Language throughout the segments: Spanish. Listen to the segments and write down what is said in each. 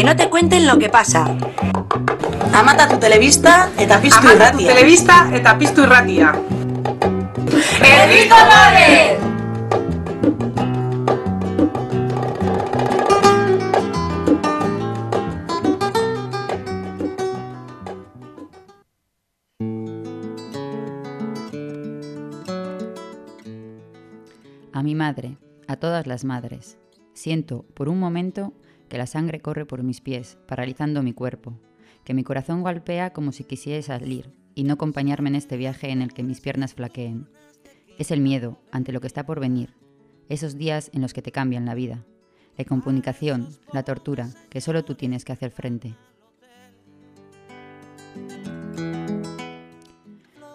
Que no te cuenten lo que pasa. Amata tu televista eta piztu Amata tu irratia. telebista eta piztu irratia. ¡Herri Colores! A mi madre, a todas las madres. Siento, por un momento, que la sangre corre por mis pies, paralizando mi cuerpo, que mi corazón golpea como si quisiera salir y no acompañarme en este viaje en el que mis piernas flaqueen. Es el miedo ante lo que está por venir, esos días en los que te cambian la vida, la incomunicación, la tortura, que solo tú tienes que hacer frente.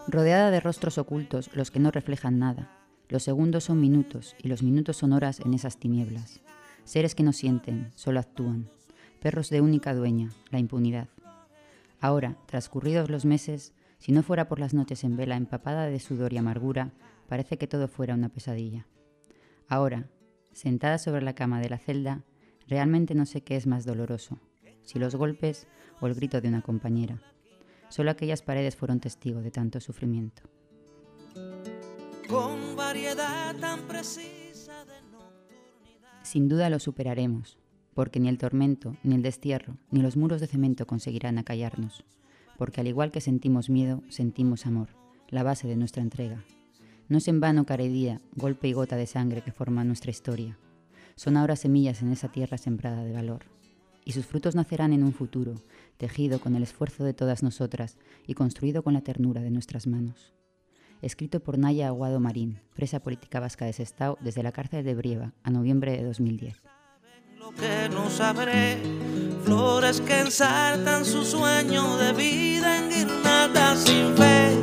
Rodeada de rostros ocultos, los que no reflejan nada, los segundos son minutos y los minutos son horas en esas tinieblas. Seres que no sienten, solo actúan. Perros de única dueña, la impunidad. Ahora, transcurridos los meses, si no fuera por las noches en vela empapada de sudor y amargura, parece que todo fuera una pesadilla. Ahora, sentada sobre la cama de la celda, realmente no sé qué es más doloroso, si los golpes o el grito de una compañera. Solo aquellas paredes fueron testigo de tanto sufrimiento. con variedad tan precisa Sin duda lo superaremos, porque ni el tormento, ni el destierro, ni los muros de cemento conseguirán acallarnos, porque al igual que sentimos miedo, sentimos amor, la base de nuestra entrega. No es en vano cada golpe y gota de sangre que forma nuestra historia. Son ahora semillas en esa tierra sembrada de valor. Y sus frutos nacerán en un futuro, tejido con el esfuerzo de todas nosotras y construido con la ternura de nuestras manos escrito por Naya Aguado Marín, presa política vasca de Sestao desde la cárcel de Brieva a noviembre de 2010. lo que no sabré. Flores que ensartan su sueño de vida en guirnaldas sin fe.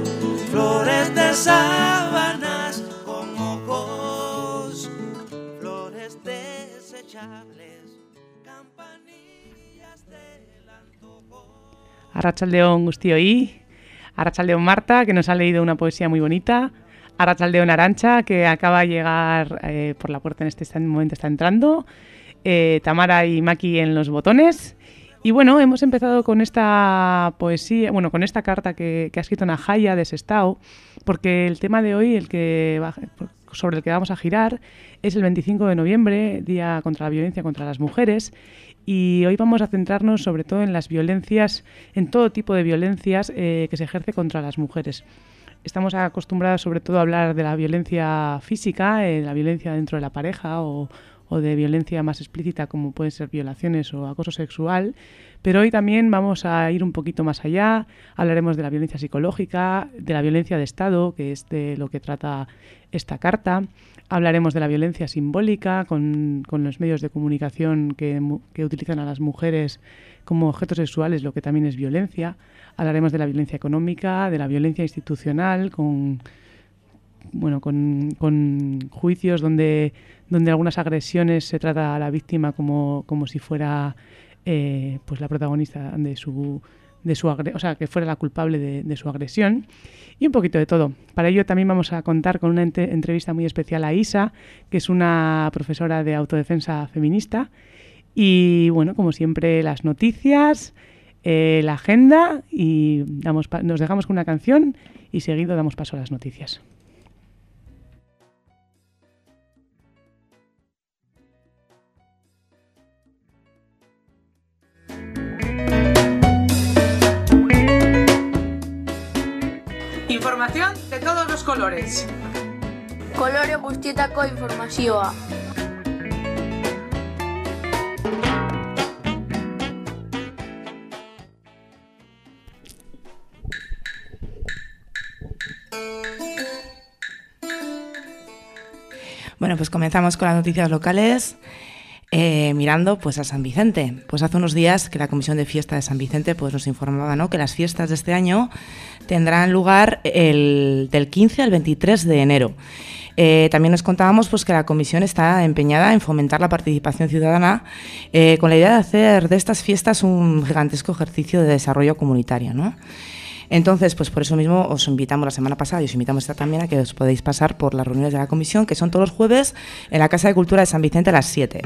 Flores de sábanas con ojos. Flores desechables. Campanillas del antojo. Arrachaldeón Marta, que nos ha leído una poesía muy bonita. Arrachaldeón Arancha, que acaba de llegar eh, por la puerta en este momento, está entrando. Eh, Tamara y Maki en los botones. Y bueno, hemos empezado con esta poesía, bueno, con esta carta que, ha escrito Najaya de Sestao, porque el tema de hoy, el que sobre el que vamos a girar, es el 25 de noviembre, Día contra la Violencia contra las Mujeres, y hoy vamos a centrarnos sobre todo en las violencias, en todo tipo de violencias eh, que se ejerce contra las mujeres. Estamos acostumbrados sobre todo a hablar de la violencia física, eh, la violencia dentro de la pareja o, o de violencia más explícita como pueden ser violaciones o acoso sexual, pero hoy también vamos a ir un poquito más allá, hablaremos de la violencia psicológica, de la violencia de Estado, que es de lo que trata esta carta, hablaremos de la violencia simbólica con, los medios de comunicación que, mu- que utilizan a las mujeres como objetos sexuales, lo que también es violencia, hablaremos de la violencia económica, de la violencia institucional, con bueno, con, con juicios donde, donde algunas agresiones se trata a la víctima como, como si fuera eh, pues la protagonista de su, de su o sea, que fuera la culpable de, su agresión y un poquito de todo. Para ello también vamos a contar con una entrevista muy especial a Isa, que es una profesora de autodefensa feminista. Y bueno, como siempre, las noticias, eh, la agenda y damos nos dejamos con una canción y seguido damos paso a las noticias. Información de todos los colores. Kolore guztietako informazioa. Bueno, pues comenzamos con las noticias locales. Eh, mirando pues a San Vicente. Pues hace unos días que la Comisión de Fiesta de San Vicente pues nos informaba ¿no? que las fiestas de este año tendrán lugar el, del 15 al 23 de enero. Eh, también nos contábamos pues, que la comisión está empeñada en fomentar la participación ciudadana eh, con la idea de hacer de estas fiestas un gigantesco ejercicio de desarrollo comunitario. ¿no? Entonces, pues por eso mismo os invitamos la semana pasada y os invitamos esta también a que os podéis pasar por las reuniones de la comisión, que son todos los jueves en la Casa de Cultura de San Vicente a las 7.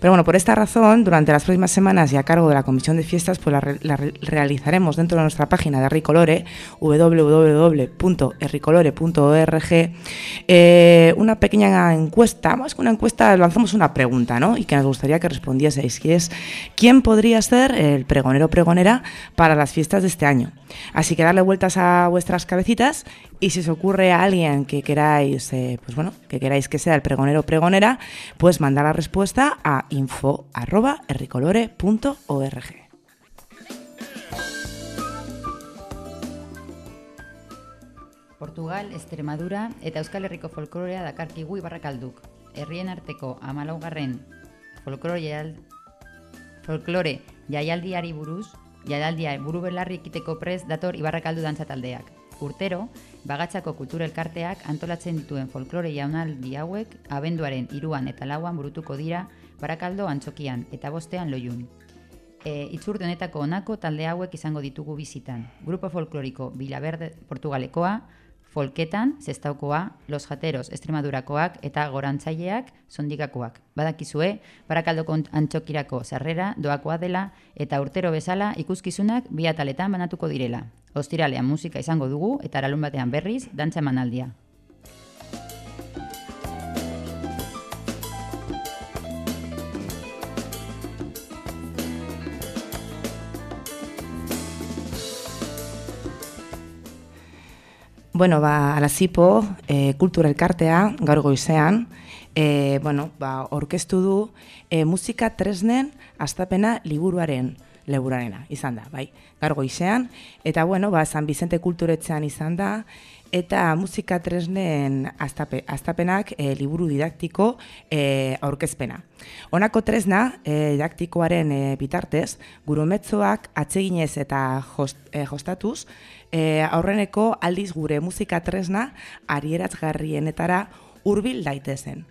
Pero bueno, por esta razón, durante las próximas semanas y a cargo de la comisión de fiestas, pues la, re- la re- realizaremos dentro de nuestra página de Ricolore, www.erricolore.org, eh, una pequeña encuesta, más que una encuesta, lanzamos una pregunta, ¿no? Y que nos gustaría que respondieseis, que es ¿quién podría ser el pregonero o pregonera para las fiestas de este año? Así que darle vueltas a vuestras cabecitas y si os ocurre a alguien que queráis, eh, pues bueno, que queráis que sea el pregonero o pregonera, pues mandar la respuesta a info@erricolore.org. Portugal, Extremadura eta Euskal Herriko folklorea dakarkigu Ibarrakalduk. Herrien arteko amalaugarren folklore, jaial, folklore jaialdiari buruz, jaialdia buru belarri ekiteko prez dator Ibarrakaldu dantza taldeak. Urtero, bagatzako kultura elkarteak antolatzen dituen folklore jaunaldi hauek abenduaren iruan eta lauan burutuko dira Barakaldo antzokian eta bostean loiun. E, itzurde honetako honako talde hauek izango ditugu bizitan. Grupo folkloriko Villaverde Portugalekoa, Folketan, Zestaukoa, Los Jateros, Estremadurakoak eta Gorantzaileak, Sondikakoak. Badakizue, Barakaldoko antxokirako sarrera doakoa dela eta urtero bezala ikuskizunak bi ataletan banatuko direla. Ostiralean musika izango dugu eta aralun batean berriz dantza emanaldia. Bueno, ba, alazipo, e, kultura elkartea, gaur goizean, e, bueno, ba, orkestu du e, musika tresnen astapena liburuaren leburarena, izan da, bai, gaur goizean, eta bueno, ba, San Vicente kulturetzean izan da, eta musika tresnen astape, astapenak e, liburu didaktiko e, aurkezpena. Honako tresna e, didaktikoaren e, bitartez, gurumetzoak atseginez eta jost, e, jostatuz, e, aurreneko aldiz gure musika tresna arieratzgarrienetara hurbil daitezen.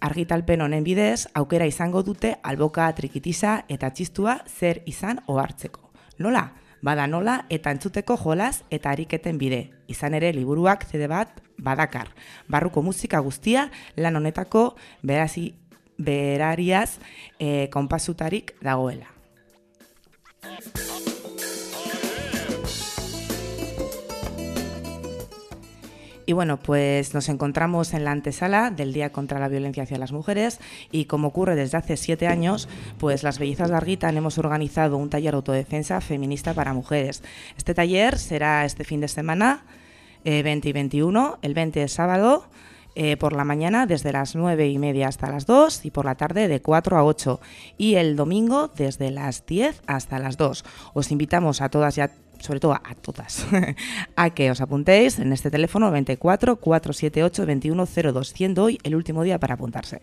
Argitalpen honen bidez, aukera izango dute alboka trikitiza eta txistua zer izan ohartzeko. Nola? Bada nola eta entzuteko jolaz eta ariketen bide. Izan ere liburuak zede bat badakar. Barruko musika guztia lan honetako berazi, berariaz e, konpasutarik dagoela. Y bueno, pues nos encontramos en la antesala del Día contra la Violencia hacia las Mujeres y como ocurre desde hace siete años, pues las Bellezas de hemos organizado un taller de autodefensa feminista para mujeres. Este taller será este fin de semana, eh, 20 y 21, el 20 es sábado, eh, por la mañana desde las 9 y media hasta las 2 y por la tarde de 4 a 8 y el domingo desde las 10 hasta las 2. Os invitamos a todas y a sobre todo a todas, a que os apuntéis en este teléfono 24 478 2102, siendo hoy el último día para apuntarse.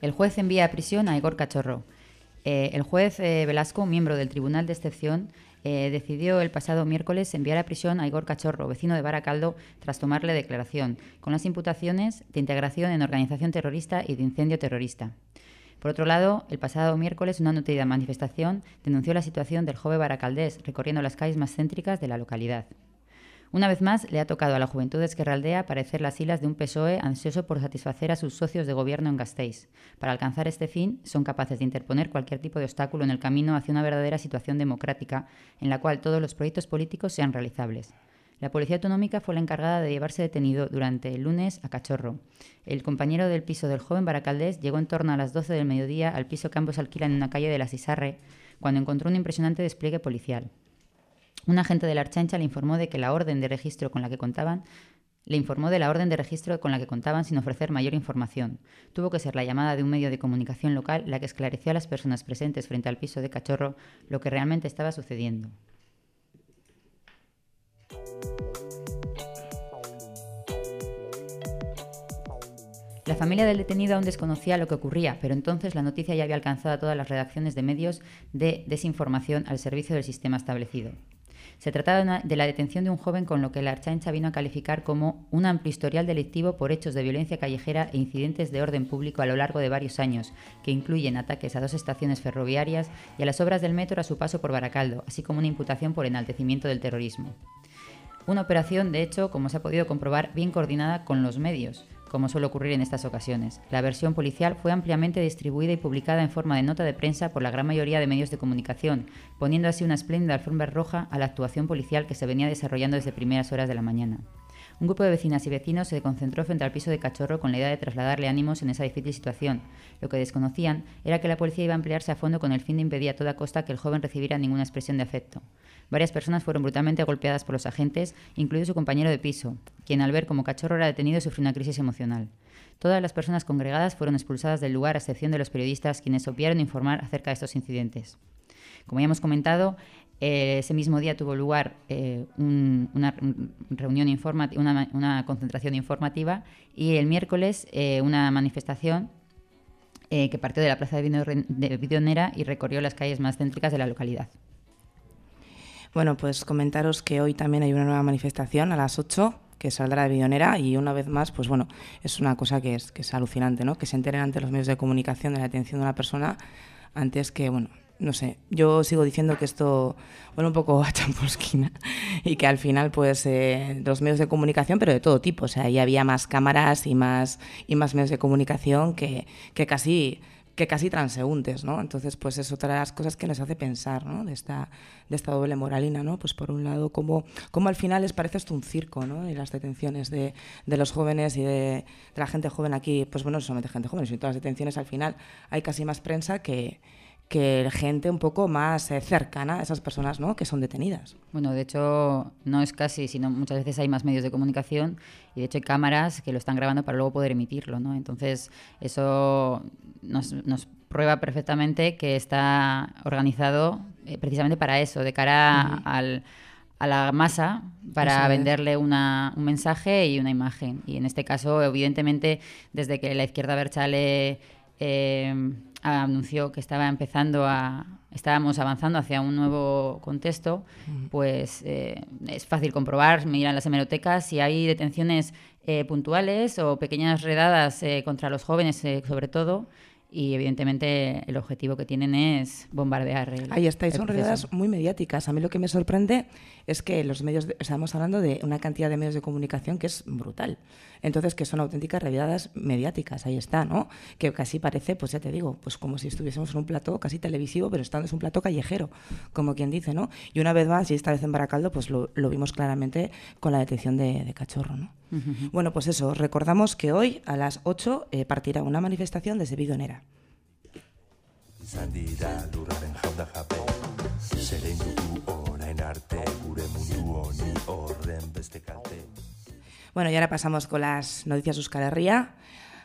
El juez envía a prisión a Igor Cachorro. Eh, el juez eh, Velasco, miembro del Tribunal de Excepción, eh, decidió el pasado miércoles enviar a prisión a Igor Cachorro, vecino de Baracaldo, tras tomarle declaración, con las imputaciones de integración en organización terrorista y de incendio terrorista. Por otro lado, el pasado miércoles una nutrida manifestación denunció la situación del joven baracaldés recorriendo las calles más céntricas de la localidad. Una vez más, le ha tocado a la juventud de Esquerra Aldea parecer las hilas de un PSOE ansioso por satisfacer a sus socios de gobierno en Gasteiz. Para alcanzar este fin, son capaces de interponer cualquier tipo de obstáculo en el camino hacia una verdadera situación democrática en la cual todos los proyectos políticos sean realizables. La Policía Autonómica fue la encargada de llevarse detenido durante el lunes a Cachorro. El compañero del piso del joven Baracaldés llegó en torno a las 12 del mediodía al piso que ambos alquilan en una calle de la Sisarre, cuando encontró un impresionante despliegue policial. Un agente de la Archancha le informó de que la orden de registro con la que contaban le informó de la orden de registro con la que contaban sin ofrecer mayor información. Tuvo que ser la llamada de un medio de comunicación local la que esclareció a las personas presentes frente al piso de Cachorro lo que realmente estaba sucediendo. La familia del detenido aún desconocía lo que ocurría, pero entonces la noticia ya había alcanzado a todas las redacciones de medios de desinformación al servicio del sistema establecido. Se trataba de, la detención de un joven con lo que la Archancha vino a calificar como un amplio historial delictivo por hechos de violencia callejera e incidentes de orden público a lo largo de varios años, que incluyen ataques a dos estaciones ferroviarias y a las obras del metro a su paso por Baracaldo, así como una imputación por enaltecimiento del terrorismo. Una operación, de hecho, como se ha podido comprobar, bien coordinada con los medios, como suele ocurrir en estas ocasiones. La versión policial fue ampliamente distribuida y publicada en forma de nota de prensa por la gran mayoría de medios de comunicación, poniendo así una espléndida alfombra roja a la actuación policial que se venía desarrollando desde primeras horas de la mañana. Un grupo de vecinas y vecinos se concentró frente al piso de Cachorro con la idea de trasladarle ánimos en esa difícil situación. Lo que desconocían era que la policía iba a emplearse a fondo con el fin de impedir a toda costa que el joven recibiera ninguna expresión de afecto. Varias personas fueron brutalmente golpeadas por los agentes, incluido su compañero de piso, quien al ver cómo Cachorro era detenido sufrió una crisis emocional. Todas las personas congregadas fueron expulsadas del lugar, a excepción de los periodistas, quienes obviaron informar acerca de estos incidentes. Como ya hemos comentado, eh, ese mismo día tuvo lugar eh, un- una re- reunión informativa, una, concentración informativa y el miércoles eh, una manifestación que partió de la plaza de Vidone- de Vidonera y recorrió las calles más céntricas de la localidad. Bueno, pues comentaros que hoy también hay una nueva manifestación a las 8 que saldrá de Bidonera y una vez más, pues bueno, es una cosa que es, alucinante, ¿no? Que se enteren ante los medios de comunicación de la detención de una persona antes que, bueno, no sé, yo sigo diciendo que esto huele un poco a champusquina y que al final, pues, eh, los medios de comunicación, pero de todo tipo, o sea, ahí había más cámaras y más, y más medios de comunicación que, que casi que casi transeúntes, ¿no? Entonces, pues es otra de las cosas que les hace pensar, ¿no? De esta, de esta doble moralina, ¿no? Pues por un lado, como, como al final les parece esto un circo, ¿no? Y las detenciones de, de los jóvenes y de, de la gente joven aquí, pues bueno, no solamente gente joven, sino todas las detenciones al final hay casi más prensa que, que gente un poco más eh, cercana a esas personas, ¿no? Que son detenidas. Bueno, de hecho, no es casi, sino muchas veces hay más medios de comunicación y de hecho hay cámaras que lo están grabando para luego poder emitirlo, ¿no? Entonces, eso nos, nos prueba perfectamente que está organizado eh, precisamente para eso, de cara al, a la masa, para venderle una, un mensaje y una imagen. Y en este caso, evidentemente, desde que la izquierda Berchale eh, anunció que estaba empezando a estábamos avanzando hacia un nuevo contexto, pues eh, es fácil comprobar, miran las hemerotecas si hay detenciones eh, puntuales o pequeñas redadas eh, contra los jóvenes, eh, sobre todo. Y evidentemente el objetivo que tienen es bombardear. El, Ahí está, y son redadas muy mediáticas. A mí lo que me sorprende es que los medios, de- estamos hablando de una cantidad de medios de comunicación que es brutal. Entonces, que son auténticas redadas mediáticas, ahí está, ¿no? Que casi parece, pues ya te digo, pues como si estuviésemos en un plató casi televisivo, pero estando es un plató callejero, como quien dice, ¿no? Y una vez más, y esta vez en Baracaldo, pues lo, lo vimos claramente con la detención de, de Cachorro, ¿no? Bueno, pues eso, recordamos que hoy a las 8 eh, partirá una manifestación desde Bidonera. Bueno, y ahora pasamos con las noticias de Euskal Herria.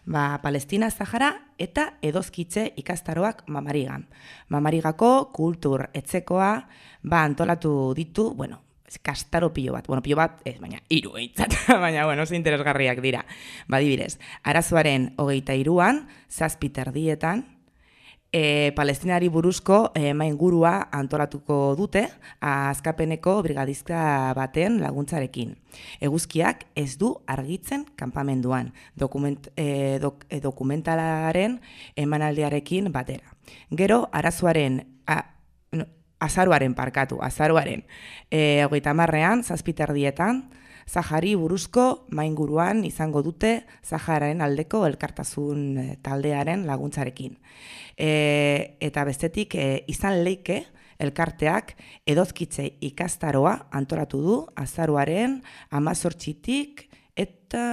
Ba, Palestina, Zahara eta edozkitze ikastaroak mamarigan. Mamarigako kultur etzekoa ba antolatu ditu, bueno, kastaro pilo bat. Bueno, pilo bat, ez, baina hiru eintzat. baina, bueno, oso interesgarriak dira. Badibidez, arazoaren hogeita iruan, zazpiter dietan, e, palestinari buruzko e, maingurua antolatuko dute azkapeneko brigadizka baten laguntzarekin. Eguzkiak ez du argitzen kanpamenduan dokument, e, dok, e, dokumentalaren emanaldiarekin batera. Gero arazoaren a, azaruaren parkatu, azaruaren e, hogeita marrean, zazpiterdietan, Zahari buruzko mainguruan izango dute Zahararen aldeko elkartasun eh, taldearen laguntzarekin. E, eta bestetik e, izan leike elkarteak edozkitze ikastaroa antolatu du azaruaren amazortzitik eta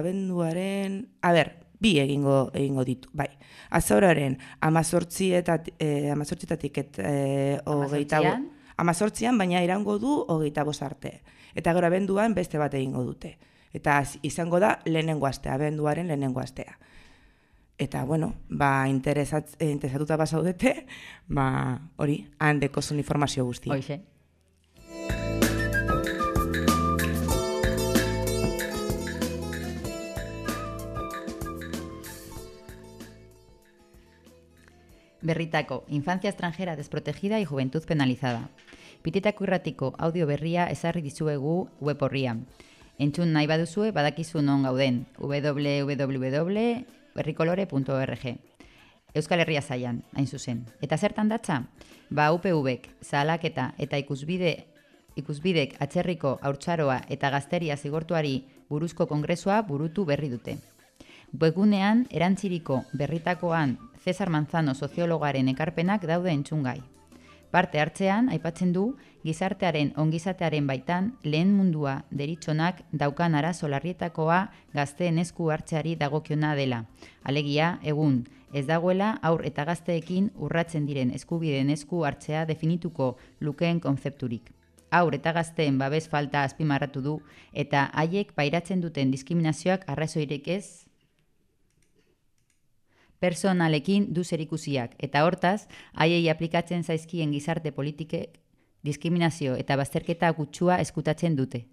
abenduaren... A ber, bi egingo egingo ditu, bai. Azaroaren amazortzi eta e, amazortzitatik eta e, hogeita bo- Amazortzian? amazortzian, baina irango du hogeita bost arte. Eta gero abenduan beste bat egingo dute. Eta izango da lehenengo astea, abenduaren lehenengo astea. Eta, bueno, ba, interesat, eh, interesatuta bazaudete, ba, hori, handeko zuen informazio guztia. Hoxe. Berritaco, infancia extranjera desprotegida y juventud penalizada. Pititako irratiko audio berria ezarri dizuegu web horrian. Entzun nahi baduzue badakizu non gauden www.berrikolore.org Euskal Herria zaian, hain zuzen. Eta zertan datza? Ba UPV-ek, zahalaketa eta ikusbide ikusbidek atzerriko haurtzaroa eta gazteria zigortuari buruzko kongresua burutu berri dute. Webunean erantziriko berritakoan Cesar Manzano soziologaren ekarpenak daude entzungai. Parte hartzean, aipatzen du, gizartearen ongizatearen baitan lehen mundua deritzonak daukan arazo larrietakoa gazteen esku hartzeari dagokiona dela. Alegia, egun, ez dagoela aur eta gazteekin urratzen diren eskubideen esku hartzea definituko lukeen konzepturik. Aur eta gazteen babes falta azpimarratu du eta haiek pairatzen duten diskriminazioak arrazoirek ez personalekin du zerikusiak eta hortaz haiei aplikatzen zaizkien gizarte politikek diskriminazio eta bazterketa gutxua eskutatzen dute.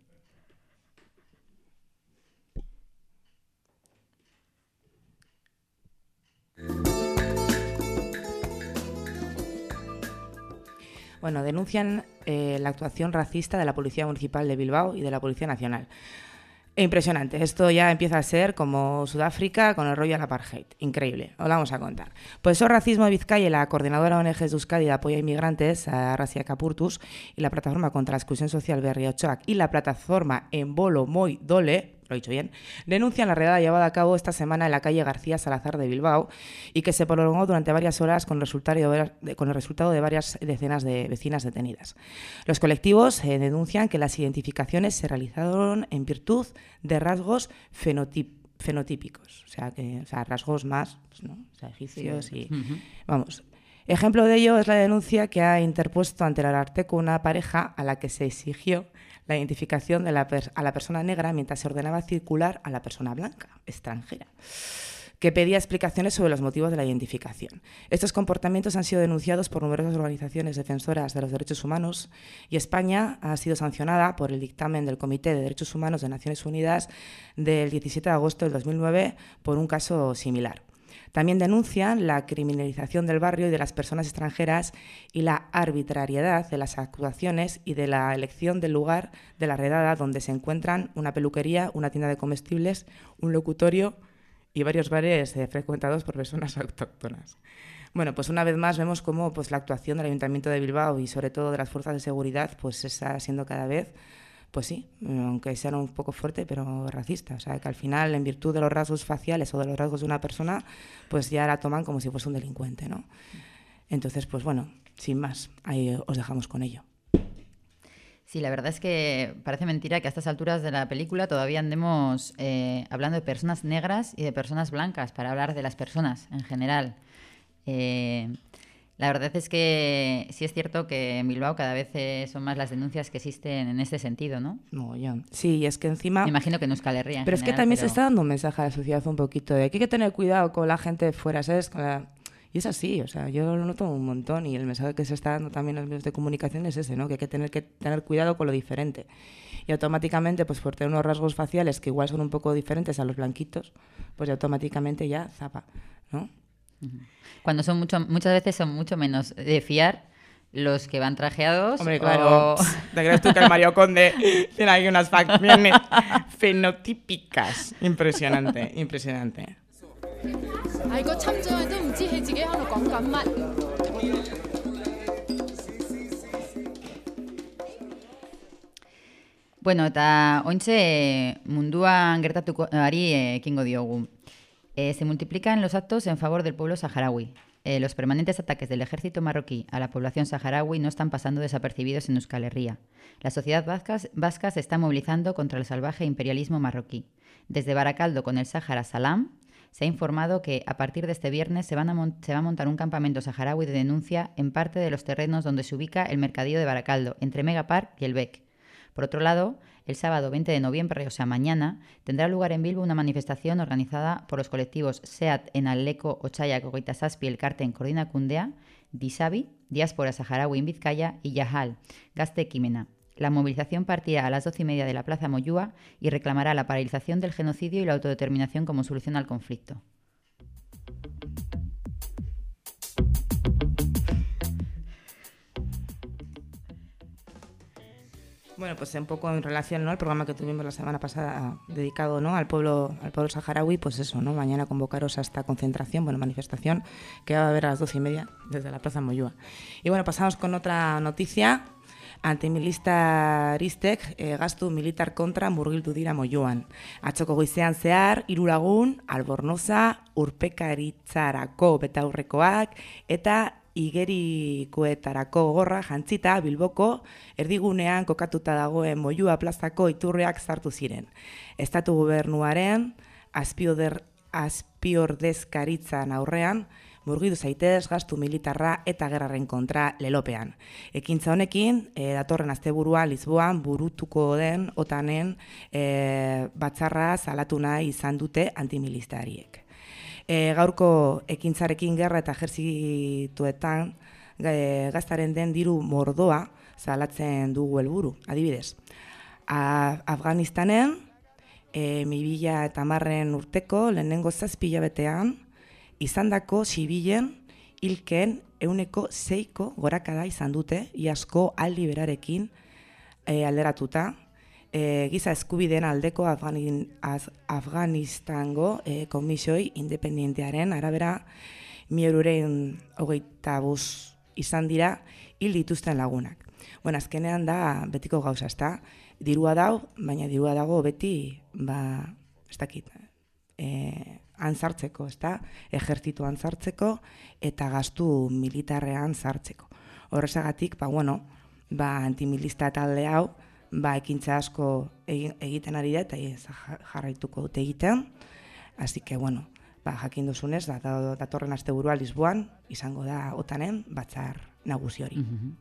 Bueno, denuncian eh, la actuación racista de la Policía Municipal de Bilbao y de la Policía Nacional. Impresionante. Esto ya empieza a ser como Sudáfrica con el rollo del apartheid. Increíble. Os lo vamos a contar. Pues eso, Racismo de Vizcaya, la coordinadora ONG de Euskadi de apoyo a inmigrantes, a Racia Capurtus, y la plataforma contra la exclusión social Berriochoac y la plataforma En Bolo Moi Dole, lo he dicho bien, denuncian la redada llevada a cabo esta semana en la calle García Salazar de Bilbao y que se prolongó durante varias horas con, el resultado de varias decenas de vecinas detenidas. Los colectivos eh, denuncian que las identificaciones se realizaron en virtud de rasgos fenotip fenotípicos, o sea, que, o sea, rasgos más, pues, ¿no? o sea, egipcios sí. y... Uh -huh. Vamos, Ejemplo de ello es la denuncia que ha interpuesto ante el Ararteco una pareja a la que se exigió la identificación de la a la persona negra mientras se ordenaba circular a la persona blanca, extranjera que pedía explicaciones sobre los motivos de la identificación. Estos comportamientos han sido denunciados por numerosas organizaciones defensoras de los derechos humanos y España ha sido sancionada por el dictamen del Comité de Derechos Humanos de Naciones Unidas del 17 de agosto del 2009 por un caso similar. También denuncian la criminalización del barrio y de las personas extranjeras y la arbitrariedad de las actuaciones y de la elección del lugar de la redada donde se encuentran una peluquería, una tienda de comestibles, un locutorio y varios bares eh, frecuentados por personas autóctonas. Bueno, pues una vez más vemos cómo pues, la actuación del Ayuntamiento de Bilbao y sobre todo de las fuerzas de seguridad pues está siendo cada vez pues sí, aunque sea un poco fuerte, pero racista. O sea, que al final, en virtud de los rasgos faciales o de los rasgos de una persona, pues ya la toman como si fuese un delincuente, ¿no? Entonces, pues bueno, sin más, ahí os dejamos con ello. Sí, la verdad es que parece mentira que a estas alturas de la película todavía andemos eh, hablando de personas negras y de personas blancas para hablar de las personas en general. Eh, la verdad es que sí es cierto que en Bilbao cada vez eh, son más las denuncias que existen en este sentido, ¿no? No, ya. Sí, es que encima... Me imagino que en Euskal Herria. Pero general, es que también pero... se está dando un mensaje a la sociedad un poquito de que hay que tener cuidado con la gente de fuera, ¿sabes? Con la... Y es así, o sea, yo lo noto un montón y el mensaje que se está dando también en los medios de comunicación es ese, ¿no? Que hay que tener que tener cuidado con lo diferente. Y automáticamente, pues por tener unos rasgos faciales que igual son un poco diferentes a los blanquitos, pues automáticamente ya zapa, ¿no? Cuando son mucho, muchas veces son mucho menos de fiar los que van trajeados. Hombre, claro. O... ¿Te crees tú que el Mario Conde tiene ahí unas facciones fenotípicas? Impresionante, impresionante. Bueno, eta ointxe munduan gertatuko ari eh, ekingo diogu. Eh, se multiplican los actos en favor del pueblo saharaui. Eh, los permanentes ataques del ejército marroquí a la población saharaui no están pasando desapercibidos en Euskal Herria. La sociedad vasca, vasca se está movilizando contra el salvaje imperialismo marroquí. Desde Baracaldo con el Sáhara Salam se ha informado que a partir de este viernes se, van a va a montar un campamento saharaui de denuncia en parte de los terrenos donde se ubica el mercadillo de Baracaldo, entre Megapark y el BEC. Por otro lado, el sábado 20 de noviembre, o sea mañana, tendrá lugar en Bilbo una manifestación organizada por los colectivos SEAT en Aleco, Ochaya, Cogoita Saspi, El Carten, Cordina Cundea, Disabi, Diáspora Saharaui en Vizcaya y Yahal, Gaste Quimena. La movilización partirá a las doce y media de la Plaza Moyúa y reclamará la paralización del genocidio y la autodeterminación como solución al conflicto. Bueno, pues un poco en relación, ¿no? El programa que tuvimos la semana pasada dedicado, ¿no? Al pueblo, al pueblo saharaui, pues eso, ¿no? Mañana convocaros a esta concentración, bueno, manifestación que va a haber a las doce y media desde la Plaza Moyúa. Y bueno, pasamos con otra noticia. Antimilistaristek e, gastu militar kontra murgildu dira moioan. Atxoko goizean zehar, iruragun, albornoza, urpekaritzarako betaurrekoak eta igerikoetarako gorra jantzita Bilboko erdigunean kokatuta dagoen Moiua plazako iturreak sartu ziren. Estatu gobernuaren azpioder azpiordezkaritzan aurrean murgidu zaitez gastu militarra eta gerraren kontra lelopean. Ekintza honekin, e, datorren asteburua Lisboan burutuko den otanen e, batzarra salatu nahi izan dute antimilistariek. E, gaurko ekintzarekin gerra eta ejerzituetan e, gaztaren den diru mordoa salatzen dugu helburu. Adibidez, A, Afganistanen, e, mibila eta marren urteko lehenengo zazpila betean, izandako zibilen hilken euneko zeiko gorakada izan dute, iasko aldi berarekin e, alderatuta, e, giza eskubideen aldeko Afganin, az, Afganistango e, komisioi independientearen arabera mierurein hogeita bus izan dira hil dituzten lagunak. Bueno, azkenean da betiko gauza, ezta? Dirua dau, baina dirua dago beti, ba, ez dakit, e, antzartzeko, ezta? Ejertzitu antzartzeko eta gastu militarrean sartzeko. Horrezagatik, ba, bueno, ba, antimilista talde hau, ba, ekintza asko egiten ari da, eta jarraituko dute egiten. Así que, bueno, ba, jakin duzunez, da, datorren aste burua Lisboan, izango da otanen, batzar nagusi hori. Mm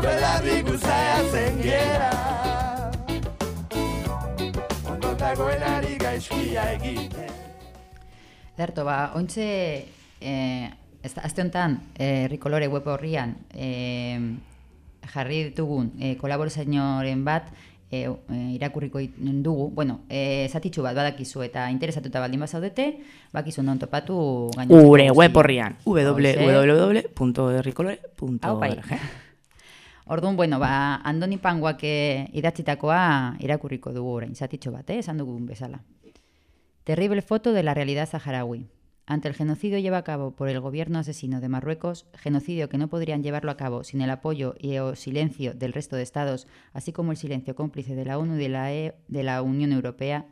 belarri guzaiatzen gera Ondotagoen ari gaizkia egite Lerto, ba, eh, azte honetan, eh, Rikolore web horrian, eh, jarri ditugun eh, kolaborazioaren bat, e, irakurriko dugu, bueno, e, zatitxu bat badakizu eta interesatuta baldin bazaudete, bakizu non topatu gainotzeko. Ure web horrian, www.errikolore.org. Orduan, bueno, ba, Andoni Panguak eh, idatzitakoa irakurriko dugu orain, zatitxo bat, eh, esan dugun bezala. Terrible foto de la realidad saharaui. Ante el genocidio lleva a cabo por el gobierno asesino de Marruecos, genocidio que no podrían llevarlo a cabo sin el apoyo y o silencio del resto de estados, así como el silencio cómplice de la ONU y de la, e, de la Unión Europea,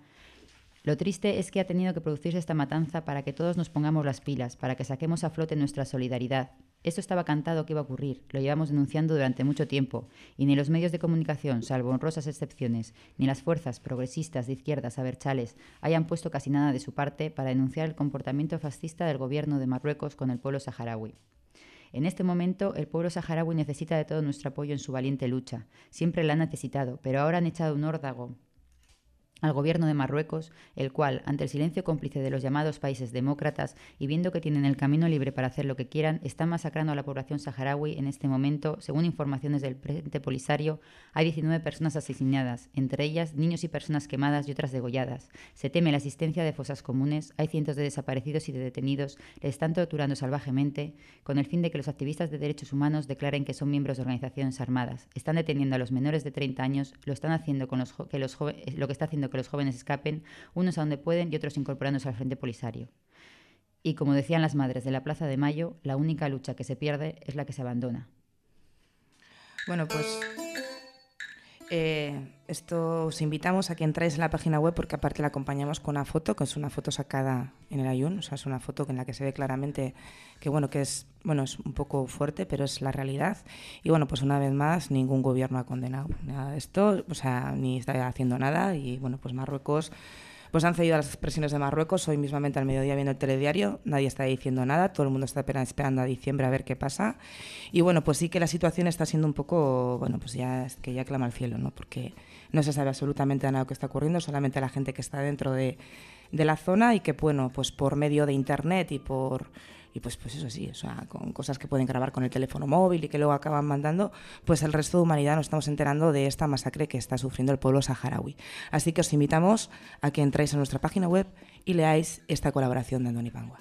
lo triste es que ha tenido que producirse esta matanza para que todos nos pongamos las pilas, para que saquemos a flote nuestra solidaridad, esto estaba cantado que iba a ocurrir, lo llevamos denunciando durante mucho tiempo, y ni los medios de comunicación, salvo honrosas excepciones, ni las fuerzas progresistas de izquierdas aberchales hayan puesto casi nada de su parte para denunciar el comportamiento fascista del gobierno de Marruecos con el pueblo saharaui. En este momento, el pueblo saharaui necesita de todo nuestro apoyo en su valiente lucha. Siempre la ha necesitado, pero ahora han echado un órdago al gobierno de Marruecos, el cual, ante el silencio cómplice de los llamados países demócratas y viendo que tienen el camino libre para hacer lo que quieran, está masacrando a la población saharaui en este momento. Según informaciones del Frente Polisario, hay 19 personas asesinadas, entre ellas niños y personas quemadas y otras degolladas. Se teme la existencia de fosas comunes, hay cientos de desaparecidos y de detenidos, le están torturando salvajemente, con el fin de que los activistas de derechos humanos declaren que son miembros de organizaciones armadas. Están deteniendo a los menores de 30 años, lo están haciendo con los que los lo que está haciendo que los jóvenes escapen, unos a donde pueden y otros incorporándose al Frente Polisario. Y como decían las madres de la Plaza de Mayo, la única lucha que se pierde es la que se abandona. Bueno, pues eh, esto os invitamos a que entráis en la página web porque aparte la acompañamos con una foto, que es una foto sacada en el Ayun, o sea, es una foto en la que se ve claramente que bueno, que es bueno, es un poco fuerte, pero es la realidad. Y bueno, pues una vez más, ningún gobierno ha condenado nada de esto, o sea, ni está haciendo nada y bueno, pues Marruecos pues han cedido a las expresiones de Marruecos. Hoy mismamente al mediodía viendo el telediario, nadie está diciendo nada, todo el mundo está esperando a diciembre a ver qué pasa. Y bueno, pues sí que la situación está siendo un poco, bueno, pues ya que ya clama al cielo, ¿no? Porque no se sabe absolutamente nada de lo que está ocurriendo, solamente la gente que está dentro de, de la zona y que, bueno, pues por medio de internet y por y pues, pues eso sí, o sea, con cosas que pueden grabar con el teléfono móvil y que luego acaban mandando, pues el resto de humanidad nos estamos enterando de esta masacre que está sufriendo el pueblo saharaui. Así que os invitamos a que entréis a nuestra página web y leáis esta colaboración de Andoni Pangua.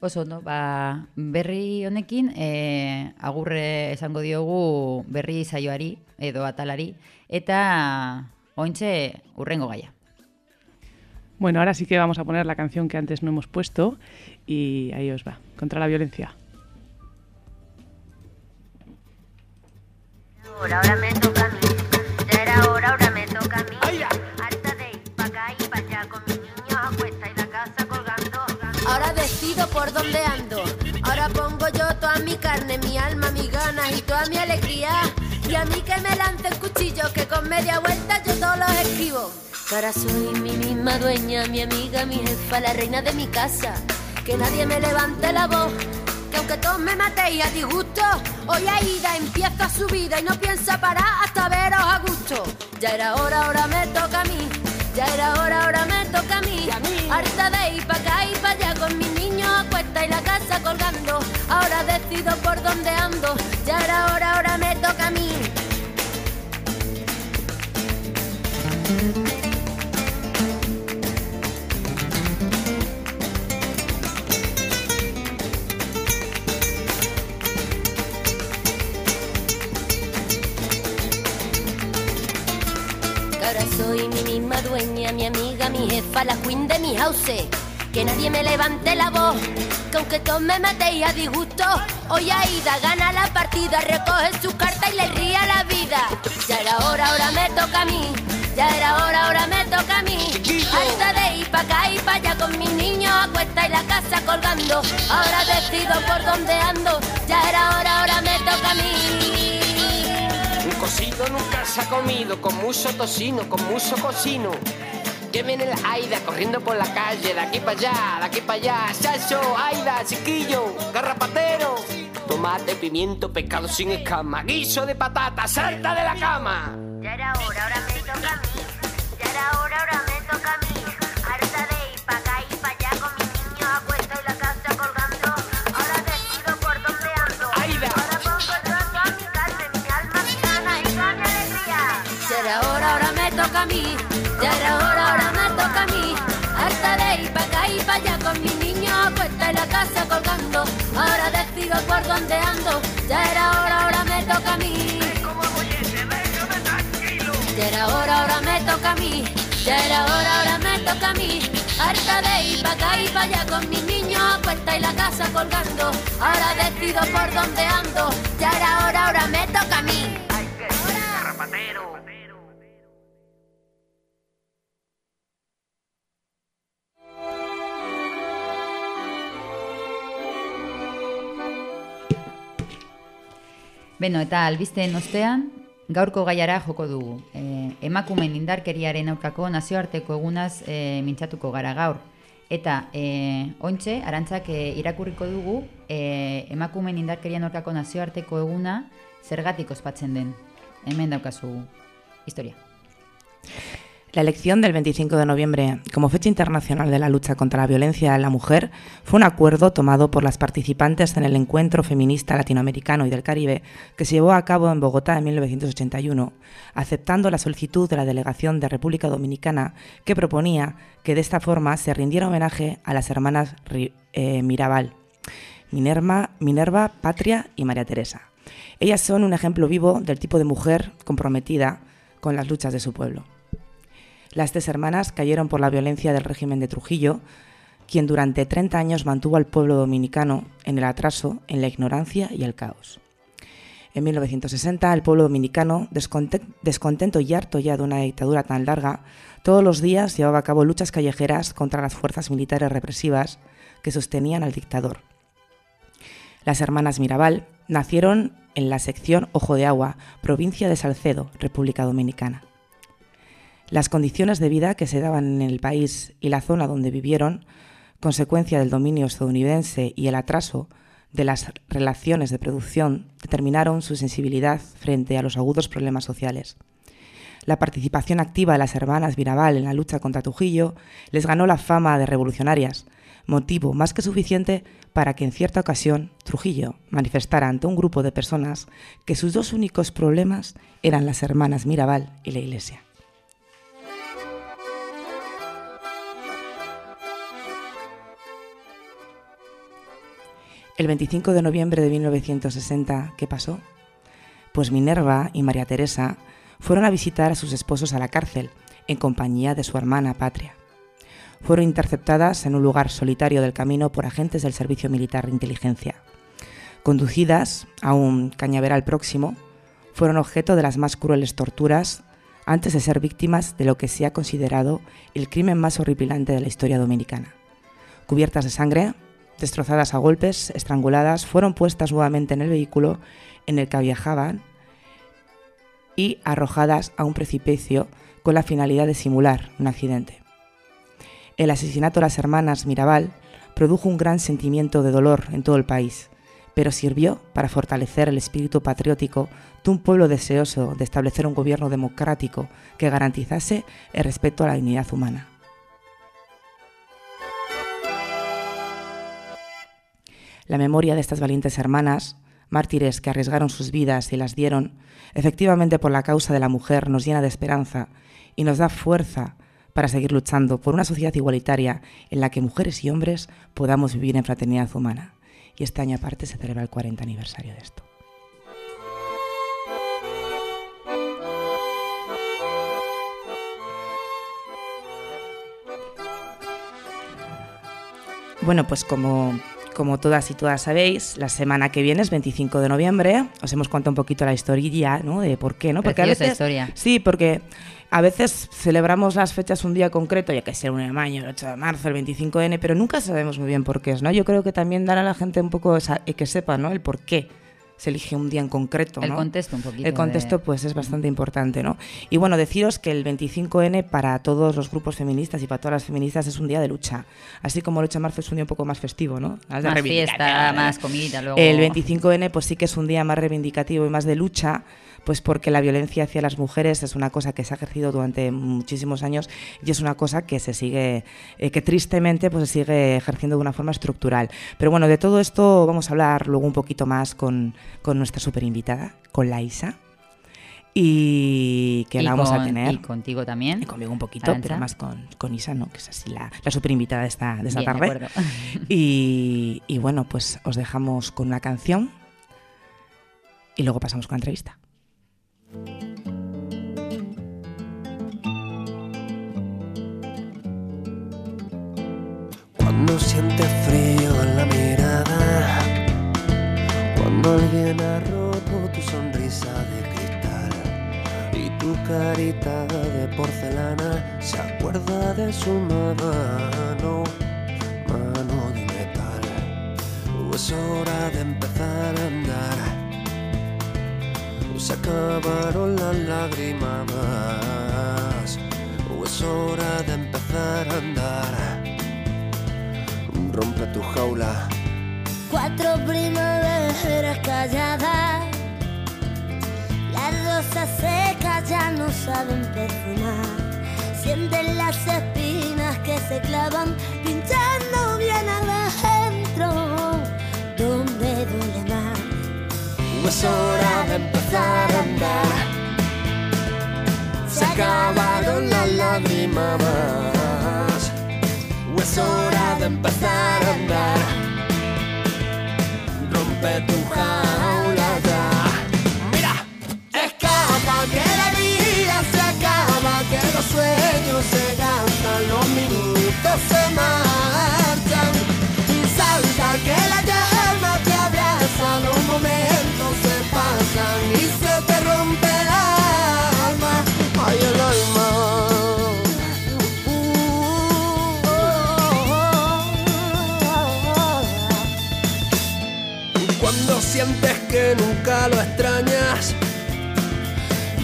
Oso, no, ba, berri honekin, e, agurre esango diogu berri saioari edo atalari, eta ointxe urrengo gaia. Bueno, ahora sí que vamos a poner la canción que antes no hemos puesto y ahí os va, contra la violencia. Ahora, ahora me toca a mí. Ya era hora, ahora me toca a mí. Harta de ir pa' acá y pa' allá con mis niños a cuesta y la casa colgando. Ahora decido por dónde ando. Ahora pongo yo toda mi carne, mi alma, mis ganas y toda mi alegría. Y a mí que me lance el cuchillo, que con media vuelta yo todos los esquivo. Ahora soy mi misma dueña, mi amiga, mi jefa, la reina de mi casa. Que nadie me levante la voz. Que aunque todos me matéis a disgusto, hoy Aida empieza su vida y no piensa parar hasta veros a gusto. Ya era hora, ahora me toca a mí. Ya era hora, ahora me toca a mí. Harta de ir pa' acá y pa' allá con mis niños a cuesta y la casa colgando. Ahora decido por dónde ando. Ya era hora, ahora me toca a mí. Soy mi misma dueña, mi amiga, mi jefa, la queen de mi house. Que nadie me levante la voz, que aunque todos me matéis a disgusto, hoy Aida gana la partida, recoge su carta y le ría la vida. Ya era hora, ahora me toca a mí. Ya era hora, ahora me toca a mí. Harta de ir pa' acá y pa' allá con mis niños a cuesta y la casa colgando. Ahora decido por dónde ando. Ya era hora, ahora me toca a mí. Ha comido, con mucho tocino, con mucho cocino. Que viene el Aida corriendo por la calle, de aquí para allá, de aquí para allá. Chacho, Aida, chiquillo, garrapatero. Tomate, pimiento, pescado sin escama, guiso de patata, salta de la cama. Ya era hora, ahora me toca Por dónde ando. Ya era hora, ahora me toca a mí. Ya era hora, ahora me toca a mí. Ya era hora, ahora me toca a mí. Harta de ir pa' acá y pa' allá con mis niños a cuesta y la casa colgando. Ahora decido por dónde ando. Ya era hora, ahora me toca a mí. Beno, eta albisteen ostean, gaurko gaiara joko dugu. E, emakumeen indarkeriaren aurkako nazioarteko egunaz e, mintzatuko gara gaur. Eta e, ointxe, arantzak e, irakurriko dugu, e, emakumeen indarkerian aurkako nazioarteko eguna zergatik ospatzen den. Hemen daukazu historia. La elección del 25 de noviembre como fecha internacional de la lucha contra la violencia a la mujer fue un acuerdo tomado por las participantes en el encuentro feminista latinoamericano y del Caribe que se llevó a cabo en Bogotá en 1981, aceptando la solicitud de la delegación de República Dominicana que proponía que de esta forma se rindiera homenaje a las hermanas eh, Mirabal, Minerva, Minerva, Patria y María Teresa. Ellas son un ejemplo vivo del tipo de mujer comprometida con las luchas de su pueblo. Las tres hermanas cayeron por la violencia del régimen de Trujillo, quien durante 30 años mantuvo al pueblo dominicano en el atraso, en la ignorancia y el caos. En 1960, el pueblo dominicano, desconte- descontento y harto ya de una dictadura tan larga, todos los días llevaba a cabo luchas callejeras contra las fuerzas militares represivas que sostenían al dictador. Las hermanas Mirabal nacieron en la sección Ojo de Agua, provincia de Salcedo, República Dominicana. Las condiciones de vida que se daban en el país y la zona donde vivieron, consecuencia del dominio estadounidense y el atraso de las relaciones de producción, determinaron su sensibilidad frente a los agudos problemas sociales. La participación activa de las hermanas Mirabal en la lucha contra Trujillo les ganó la fama de revolucionarias, motivo más que suficiente para que en cierta ocasión Trujillo manifestara ante un grupo de personas que sus dos únicos problemas eran las hermanas Mirabal y la Iglesia. El 25 de noviembre de 1960, ¿qué pasó? Pues Minerva y María Teresa fueron a visitar a sus esposos a la cárcel, en compañía de su hermana Patria. Fueron interceptadas en un lugar solitario del camino por agentes del Servicio Militar de Inteligencia. Conducidas a un cañaveral próximo, fueron objeto de las más crueles torturas antes de ser víctimas de lo que se ha considerado el crimen más horripilante de la historia dominicana. Cubiertas de sangre, destrozadas a golpes, estranguladas, fueron puestas nuevamente en el vehículo en el que viajaban y arrojadas a un precipicio con la finalidad de simular un accidente. El asesinato de las hermanas Mirabal produjo un gran sentimiento de dolor en todo el país, pero sirvió para fortalecer el espíritu patriótico de un pueblo deseoso de establecer un gobierno democrático que garantizase el respeto a la dignidad humana. La memoria de estas valientes hermanas, mártires que arriesgaron sus vidas y las dieron, efectivamente por la causa de la mujer, nos llena de esperanza y nos da fuerza para seguir luchando por una sociedad igualitaria en la que mujeres y hombres podamos vivir en fraternidad humana. Y este año aparte se celebra el 40 aniversario de esto. Bueno, pues como, como todas y todas sabéis, la semana que viene es 25 de noviembre. Os hemos contado un poquito la historia, ¿no? De por qué, ¿no? Porque a veces, historia. Sí, porque a veces celebramos las fechas un día concreto, ya que sea un de mayo, el 8 de marzo, el 25N, pero nunca sabemos muy bien por qué es, ¿no? Yo creo que también dar a la gente un poco esa, que sepa, ¿no? El por qué se elige un día en concreto. ¿no? El contexto un poquito. El contexto de... pues es bastante importante, ¿no? Y bueno, deciros que el 25N para todos los grupos feministas y para todas las feministas es un día de lucha. Así como el 8 de marzo es un día un poco más festivo, ¿no? Más, más fiesta, más comida, luego... El 25N pues sí que es un día más reivindicativo y más de lucha, pues porque la violencia hacia las mujeres es una cosa que se ha ejercido durante muchísimos años y es una cosa que se sigue, eh, que tristemente pues se sigue ejerciendo de una forma estructural. Pero bueno, de todo esto vamos a hablar luego un poquito más con, con nuestra super invitada, con Laisa. Y que y la vamos con, a tener. Y contigo también. Y conmigo un poquito, Arancha. pero más con, con Isa, ¿no? Que es así la, la super invitada de esta, de esta Bien, de tarde. acuerdo. y, y bueno, pues os dejamos con una canción y luego pasamos con la entrevista. Cuando sientes frío en la mirada, cuando alguien ha roto tu sonrisa de cristal y tu carita de porcelana se acuerda de su mano, mano de metal. Es hora de empezar a andar. Se acabaron las lágrimas. Es hora de empezar a andar rompe tu jaula. Cuatro primaveras calladas, las rosas secas ya no saben perfumar. Sienten las espinas que se clavan, pinchando bien adentro, donde duele más. Es hora de empezar a andar. Se acabaron las lágrimas. Es hora de empezar a andar. Rompe tu jaula ya. Mira, escapa que la vida se acaba, que los sueños se gastan, los minutos se marchan. Sientes que nunca lo extrañas.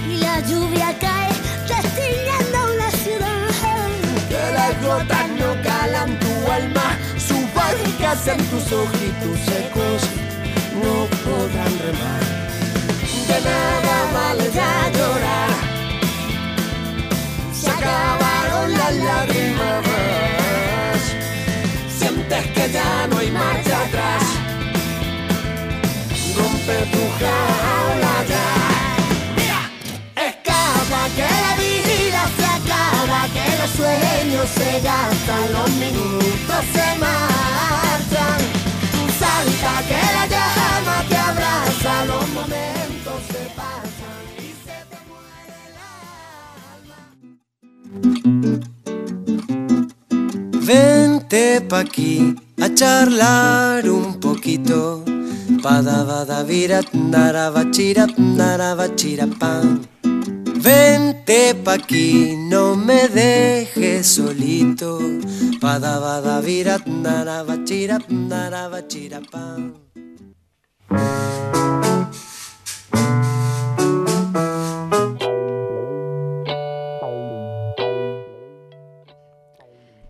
Y la lluvia cae, destiñando una ciudad. Que las gotas no calan tu alma Sus barricas en tus ojitos secos No podrán remar. De nada vale ya llorar. Se acabaron las lágrimas. Sientes que ya no hay marcha atrás Rompe tu jaula escapa que la vida se acaba, que los sueños se gastan, los minutos se marchan. Tú sabes falta que la llama te abraza, los momentos se pasan y se te muere el alma. Vente pa' aquí a charlar un poquito. Pada bada vira narava chira narava chira pam. Vente pa' aquí, no me dejes solito. Pada bada vira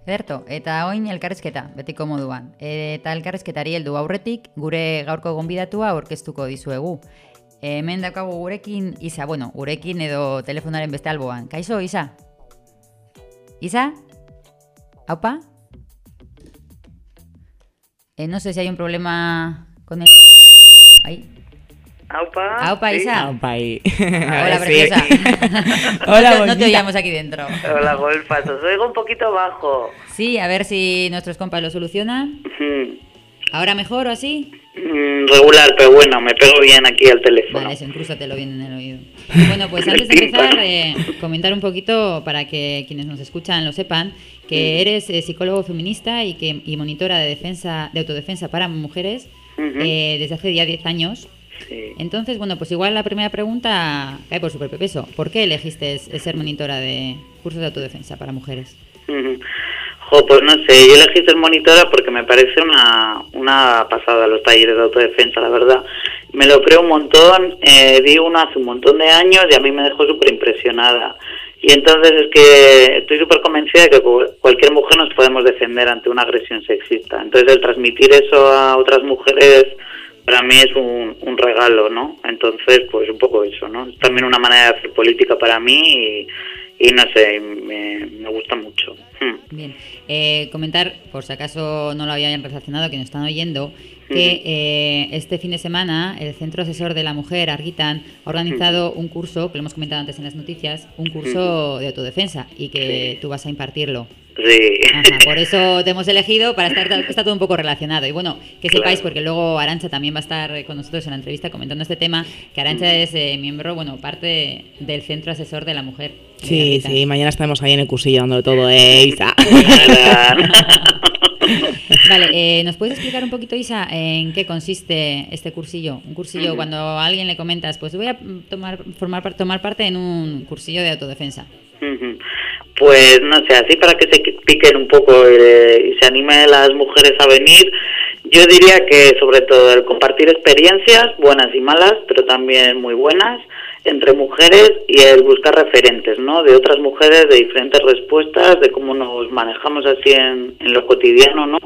Ederto, eta oin elkarrezketa, betiko moduan. Eta elkarrezketari heldu aurretik, gure gaurko gonbidatua aurkeztuko dizuegu. Hemen daukagu gurekin, Isa, bueno, gurekin edo telefonaren beste alboan. Kaixo, Isa? Isa? Aupa? Eh, no sé si hay un problema con el... Ahí. Aupa. Aupa, sí. Isa. Aupai. Hola, sí. preciosa. Hola, no, te- no te oíamos aquí dentro. Hola, golfas. Os oigo un poquito bajo. Sí, a ver si nuestros compas lo solucionan. ¿Ahora mejor o así? mm, regular, pero bueno, me pego bien aquí al teléfono. Vale, eso, bien en el oído. Bueno, pues antes de empezar, eh, comentar un poquito para que quienes nos escuchan lo sepan, que eres eh, psicólogo feminista y que y monitora de defensa de autodefensa para mujeres eh, desde hace ya 10 años. Sí. Entonces, bueno, pues igual la primera pregunta cae por su propio peso. ¿Por qué elegiste ser monitora de cursos de autodefensa para mujeres? Jo, pues no sé, yo elegí ser monitora porque me parece una, una pasada los talleres de autodefensa, la verdad. Me lo creo un montón, eh, di uno hace un montón de años y a mí me dejó súper impresionada. Y entonces es que estoy súper convencida de que cu- cualquier mujer nos podemos defender ante una agresión sexista. Entonces el transmitir eso a otras mujeres para mí es un, un regalo, ¿no? Entonces, pues un poco eso, ¿no? Es también una manera de hacer política para mí y, y no sé, me, me gusta mucho. Hmm. Bien, eh, comentar, por si acaso no lo habían relacionado, que nos están oyendo, que eh, este fin de semana el Centro Asesor de la Mujer, Arguitan, ha organizado un curso, que lo hemos comentado antes en las noticias, un curso de autodefensa y que tú vas a impartirlo. Sí. Ajá, por eso te hemos elegido, para estar, está todo un poco relacionado. Y bueno, que sepáis, Claro. porque luego Arancha también va a estar con nosotros en la entrevista comentando este tema, que Arancha es eh, miembro, bueno, parte del Centro Asesor de la Mujer. Sí, sí, mañana estaremos ahí en el cursillo dándolo todo, eh, Isa. Vale, eh, ¿nos puedes explicar un poquito, Isa, en qué consiste este cursillo? Un cursillo, cuando a alguien le comentas, pues voy a tomar, formar, tomar parte en un cursillo de autodefensa. Pues no sé, así para que se piquen un poco eh, y se animen las mujeres a venir, yo diría que sobre todo el compartir experiencias, buenas y malas, pero también muy buenas, entre mujeres y el buscar referentes, ¿no? De otras mujeres, de diferentes respuestas, de cómo nos manejamos así en, en lo cotidiano, ¿no?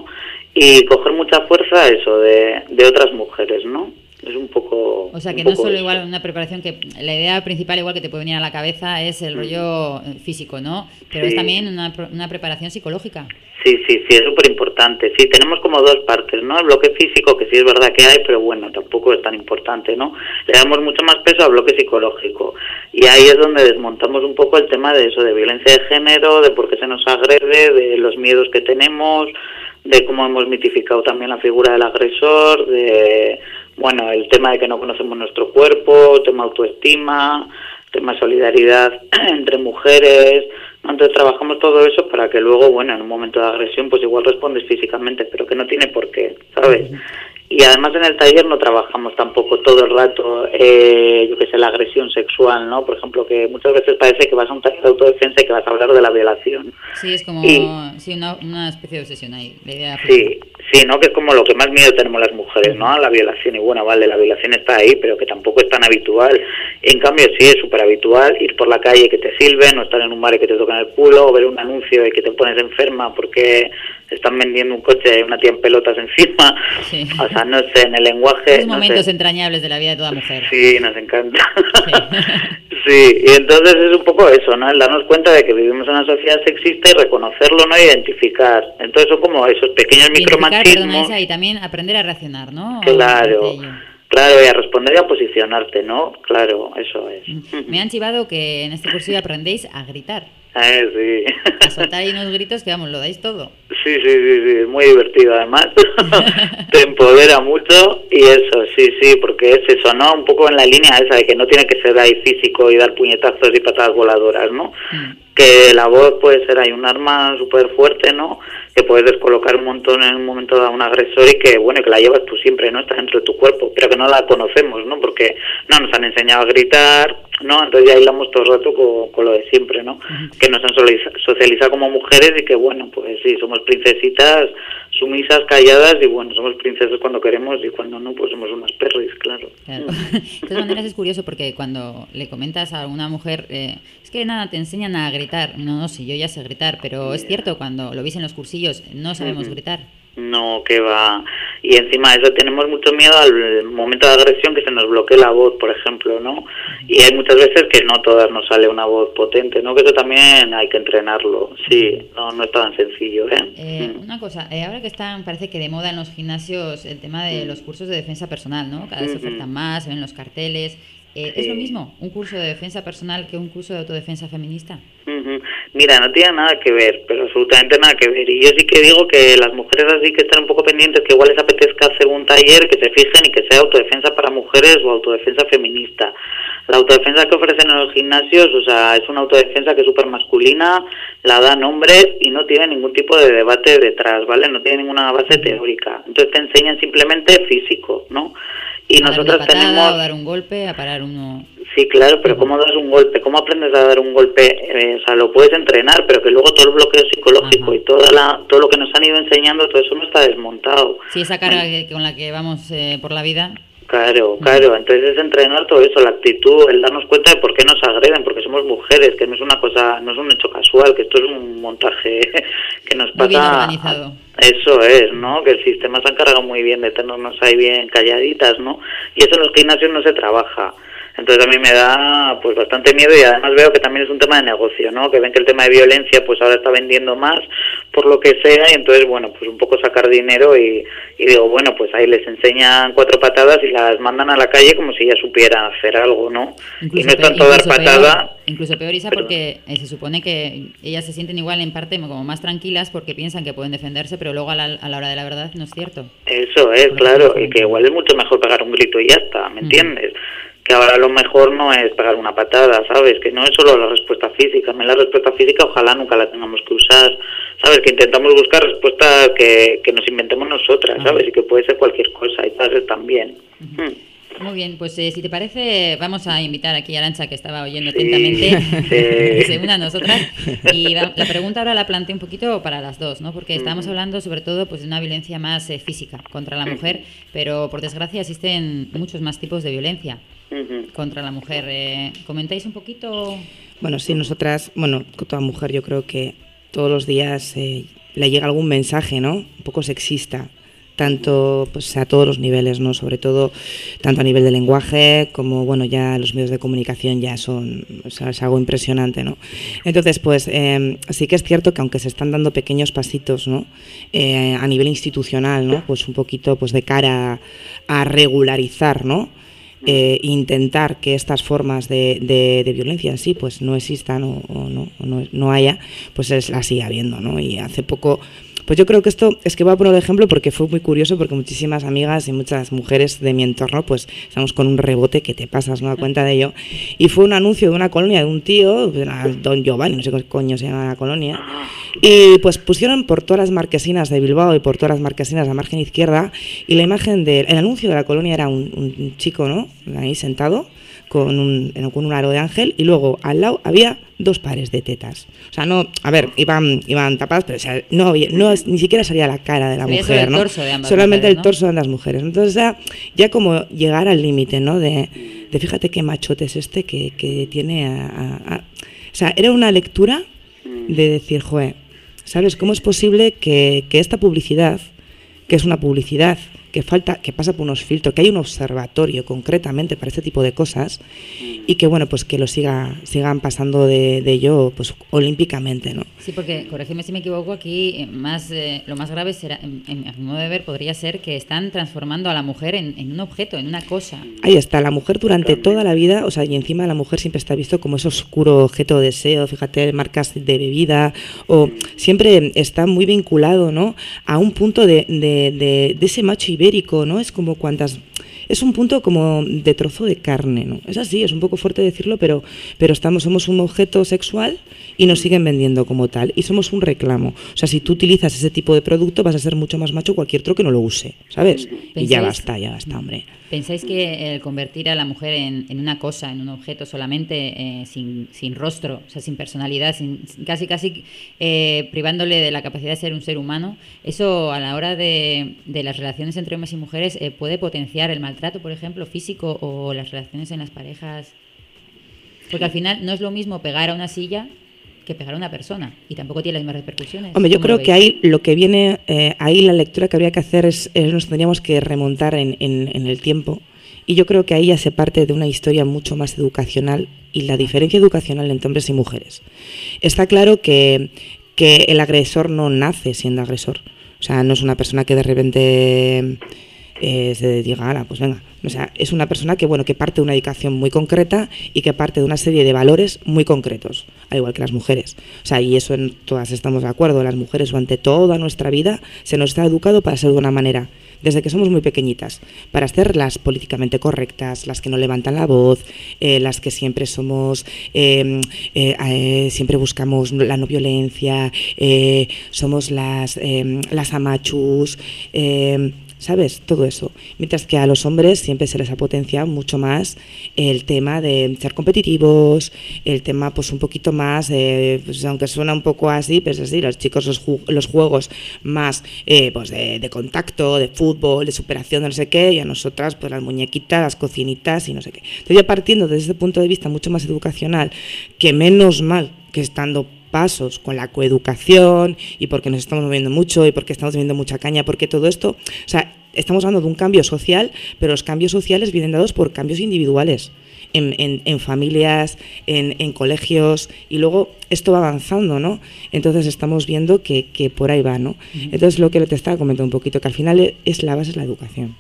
Y coger mucha fuerza eso de, de otras mujeres, ¿no? Es un poco... O sea, un que no poco solo igual una preparación, que la idea principal igual que te puede venir a la cabeza es el rollo eh, físico, ¿no? Pero es también una, una preparación psicológica. Sí, sí, sí, es súper importante. Sí, tenemos como dos partes, ¿no? El bloque físico, que sí es verdad que hay, pero bueno, tampoco es tan importante, ¿no? Le damos mucho más peso al bloque psicológico. Y ahí es donde desmontamos un poco el tema de eso, de violencia de género, de por qué se nos agrede, de los miedos que tenemos, de cómo hemos mitificado también la figura del agresor, de, bueno, el tema de que no conocemos nuestro cuerpo, tema autoestima, tema solidaridad entre mujeres. Entonces trabajamos todo eso para que luego, bueno, en un momento de agresión, pues igual respondes físicamente, pero que no tiene por qué, ¿sabes? Y además en el taller no trabajamos tampoco todo el rato, eh, yo qué sé, la agresión sexual, ¿no? Por ejemplo, que muchas veces parece que vas a un taller de autodefensa y que vas a hablar de la violación. Sí, es como Y- sí, una, una especie de obsesión ahí. La idea Sí, sí, ¿no? Que es como lo que más miedo tenemos las mujeres, ¿no? A la violación. Y bueno, vale, la violación está ahí, pero que tampoco es tan habitual. En cambio, sí, es súper habitual ir por la calle y que te silben, o estar en un bar y que te tocan el culo, o ver un anuncio y que te pones enferma porque están vendiendo un coche y una tía en pelotas encima. Sí. O sea, no sé, en el lenguaje... No momentos sé. entrañables de la vida de toda mujer. Sí, nos encanta. Sí, y entonces es un poco eso, ¿no? El darnos cuenta de que vivimos en una sociedad sexista y reconocerlo, ¿no? Identificar. Entonces son como esos pequeños perdona, micromachismos. Isa, y también aprender a reaccionar, ¿no? Claro. Claro, y a responder y a posicionarte, ¿no? Claro, eso es. Me han chivado que en este cursillo aprendéis a gritar. Eh, sí. A soltar ahí unos gritos que vamos, lo dais todo. Sí, sí, sí, sí, es muy divertido además. Te empodera mucho y eso, sí, sí, porque es eso, ¿no? Un poco en la línea esa de que no tiene que ser ahí físico y dar puñetazos y patadas voladoras, ¿no? Que la voz puede ser ahí un arma súper fuerte, ¿no? Que puedes descolocar un montón en un momento dado a un agresor y que, bueno, que la llevas tú siempre, ¿no? Está dentro de tu cuerpo, pero que no la conocemos, ¿no? Porque no nos han enseñado a gritar, ¿no? Entonces ya hilamos todo el rato con, con lo de siempre, ¿no? Que nos han socializado como mujeres y que, bueno, pues sí, somos princesitas sumisas, calladas y, bueno, somos princesas cuando queremos y cuando no, pues somos unas perris, claro. Claro. De todas maneras es curioso porque cuando le comentas a una mujer, eh, es que nada, te enseñan a gritar. No, no, sí, yo ya sé gritar, pero es cierto, cuando lo veis en los cursillos, no sabemos gritar. No, que va. Y encima de eso tenemos mucho miedo al momento de agresión que se nos bloquee la voz, por ejemplo, ¿no? Y hay muchas veces que no todas nos sale una voz potente, ¿no? Que eso también hay que entrenarlo. Sí, no, no es tan sencillo, ¿eh? Eh, Una cosa, eh, ahora que están, parece que de moda en los gimnasios el tema de los cursos de defensa personal, ¿no? Cada vez se Ujú. ofertan más, se ven los carteles. Eh, ¿Es Sí. lo mismo un curso de defensa personal que un curso de autodefensa feminista? Mira, no tiene nada que ver, pero absolutamente nada que ver. Y yo sí que digo que las mujeres así que están un poco pendientes, que igual les apetezca hacer un taller, que se fijen y que sea autodefensa para mujeres o autodefensa feminista. La autodefensa que ofrecen en los gimnasios, o sea, es una autodefensa que es súper masculina, la dan hombres y no tiene ningún tipo de debate detrás, ¿vale? No tiene ninguna base teórica. Entonces te enseñan simplemente físico, ¿no? Y una patada tenemos... o dar un golpe, a parar uno. Sí, claro, pero ¿cómo das un golpe? ¿Cómo aprendes a dar un golpe? Eh, o sea, lo puedes entrenar, pero que luego todo el bloqueo psicológico y toda la, todo lo que nos han ido enseñando, todo eso no está desmontado. Sí, esa carga que- con la que vamos eh, por la vida. Claro, claro. Entonces es entrenar todo eso, la actitud, el darnos cuenta de por qué nos agreden, porque somos mujeres, que no es una cosa, no es un hecho casual, que esto es un montaje que nos Muy bien pasa. organizado. Eso es, ¿no? Que el sistema se ha encargado muy bien de tenernos ahí bien calladitas, ¿no? Y eso en los gimnasios no se trabaja. Entonces a mí me da pues bastante miedo y además veo que también es un tema de negocio, ¿no? Que ven que el tema de violencia pues ahora está vendiendo más por lo que sea y entonces bueno pues un poco sacar dinero y, y digo bueno pues ahí les enseñan cuatro patadas y las mandan a la calle como si ya supieran hacer algo, ¿no? y no es tanto dar incluso patada. peor, incluso peor, Isa, porque eh, se supone que ellas se sienten igual en parte como más tranquilas porque piensan que pueden defenderse, pero luego a la, a la hora de la verdad no es cierto. Eso es, claro, y que igual es mucho mejor pegar un grito y ya está, ¿me entiendes? Ahora lo mejor no es pegar una patada, ¿sabes? Que no es solo la respuesta física, la respuesta física ojalá nunca la tengamos que usar, ¿sabes? Que intentamos buscar respuestas que, que nos inventemos nosotras, ¿sabes? Y que puede ser cualquier cosa, y todas también. Mm. Muy bien, pues eh, si te parece, vamos a invitar aquí a Arancha, que estaba oyendo atentamente, sí. se una a nosotras. Y la, la pregunta ahora la planteé un poquito para las dos, ¿no? Porque estamos hablando sobre todo pues, de una violencia más eh, física contra la mujer, pero por desgracia existen muchos más tipos de violencia Contra la mujer. Eh, ¿Comentáis un poquito? Bueno, sí, nosotras, bueno, con toda mujer yo creo que todos los días eh, le llega algún mensaje, ¿no? Un poco sexista, tanto pues a todos los niveles, ¿no? Sobre todo tanto a nivel de lenguaje como, bueno, ya los medios de comunicación ya son, o sea, es algo impresionante, ¿no? Entonces, pues eh, sí que es cierto que aunque se están dando pequeños pasitos, ¿no? Eh, a nivel institucional, ¿no? Pues un poquito pues de cara a regularizar, ¿no? Eh, intentar que estas formas de, de- violencia en sí pues no existan o, o no, no, no haya, pues es, la sigue habiendo, ¿no? Y hace poco, pues yo creo que esto, es que voy a poner el ejemplo porque fue muy curioso, porque muchísimas amigas y muchas mujeres de mi entorno, pues estamos con un rebote que te pasas, no da cuenta de ello, y fue un anuncio de una colonia de un tío, Don Giovanni, no sé qué coño se llama la colonia, y pues pusieron por todas las marquesinas de Bilbao y por todas las marquesinas de la margen izquierda y la imagen del el anuncio de la colonia era un chico, ¿no? Ahí sentado con un, con un aro de ángel y luego al lado había dos pares de tetas. O sea, no, a ver, iban, iban tapadas, pero o sea, no, había- no ni siquiera salía la cara de la mujer, solo el ¿no? torso de ambas Solamente mujeres, el ¿no? torso de ambas mujeres. Entonces ya, ya como llegar al límite, ¿no? De, de fíjate qué machote es este que, que tiene a, a- a- O sea, era una lectura de decir, joder, ¿sabes cómo es posible que, que esta publicidad, que es una publicidad que falta, que pasa por unos filtros, que hay un observatorio concretamente para este tipo de cosas y que bueno, pues que lo siga, sigan pasando de, de ello pues olímpicamente, ¿no? Sí, porque, corrígeme si me equivoco, aquí eh, más eh, lo más grave será, en, en- a mi modo de ver, podría ser que están transformando a la mujer en, en un objeto, en una cosa. Ahí está, la mujer durante toda la vida, o sea, y encima la mujer siempre está visto como ese oscuro objeto de deseo, fíjate, marcas de bebida, o siempre está muy vinculado, ¿no? A un punto de, de, de- de ese macho ibérico, ¿no? Es como cuantas... Es un punto como de trozo de carne, ¿no? Es así, es un poco fuerte decirlo, pero, pero estamos, somos un objeto sexual y nos siguen vendiendo como tal. Y somos un reclamo. O sea, si tú utilizas ese tipo de producto, vas a ser mucho más macho cualquier otro que no lo use, ¿sabes? Y ya ¿Pensáis- basta, ya basta, hombre. ¿Pensáis que el convertir a la mujer en, una cosa, en un objeto solamente, eh, sin, rostro, o sea, sin personalidad, sin, casi casi eh, privándole de la capacidad de ser un ser humano, eso a la hora de, de las relaciones entre hombres y mujeres eh, puede potenciar el maltrato, por ejemplo, físico o las relaciones en las parejas? Porque al final no es lo mismo pegar a una silla que pegar a una persona y tampoco tiene las mismas repercusiones. Hombre, yo ¿Cómo lo creo que ahí lo que viene, eh, ahí la lectura que habría que hacer es, es nos tendríamos que remontar en, en- en el tiempo. Y yo creo que ahí ya se parte de una historia mucho más educacional y la diferencia educacional entre hombres y mujeres. Está claro que, que el agresor no nace siendo agresor. O sea, no es una persona que de repente eh, se diga, "Ala, pues venga. O sea, es una persona que, bueno, que parte de una educación muy concreta y que parte de una serie de valores muy concretos, al igual que las mujeres. O sea, y eso en todas estamos de acuerdo. Las mujeres durante toda nuestra vida se nos está educado para ser de una manera, desde que somos muy pequeñitas, para ser las políticamente correctas, las que no levantan la voz, eh, las que siempre somos, eh, eh, eh, siempre buscamos la no violencia, somos las, eh, las amachus. ¿Sabes? Todo eso. Mientras que a los hombres siempre se les ha potenciado mucho más el tema de ser competitivos, el tema pues un poquito más, pues, aunque suena un poco así, pues así, los chicos los, los juegos más eh, pues de, contacto, de fútbol, de superación, de no sé qué, y a nosotras pues las muñequitas, las cocinitas y no sé qué. Entonces ya partiendo desde ese punto de vista mucho más educacional, que menos mal que estando pasos con la coeducación y porque nos estamos moviendo mucho y porque estamos viendo mucha caña, porque todo esto, o sea, estamos hablando de un cambio social, pero los cambios sociales vienen dados por cambios individuales. En, en- en familias, en, en colegios, y luego esto va avanzando, ¿no? Entonces estamos viendo que, que por ahí va, ¿no? Entonces lo que te estaba comentando un poquito, que al final es la base es la educación.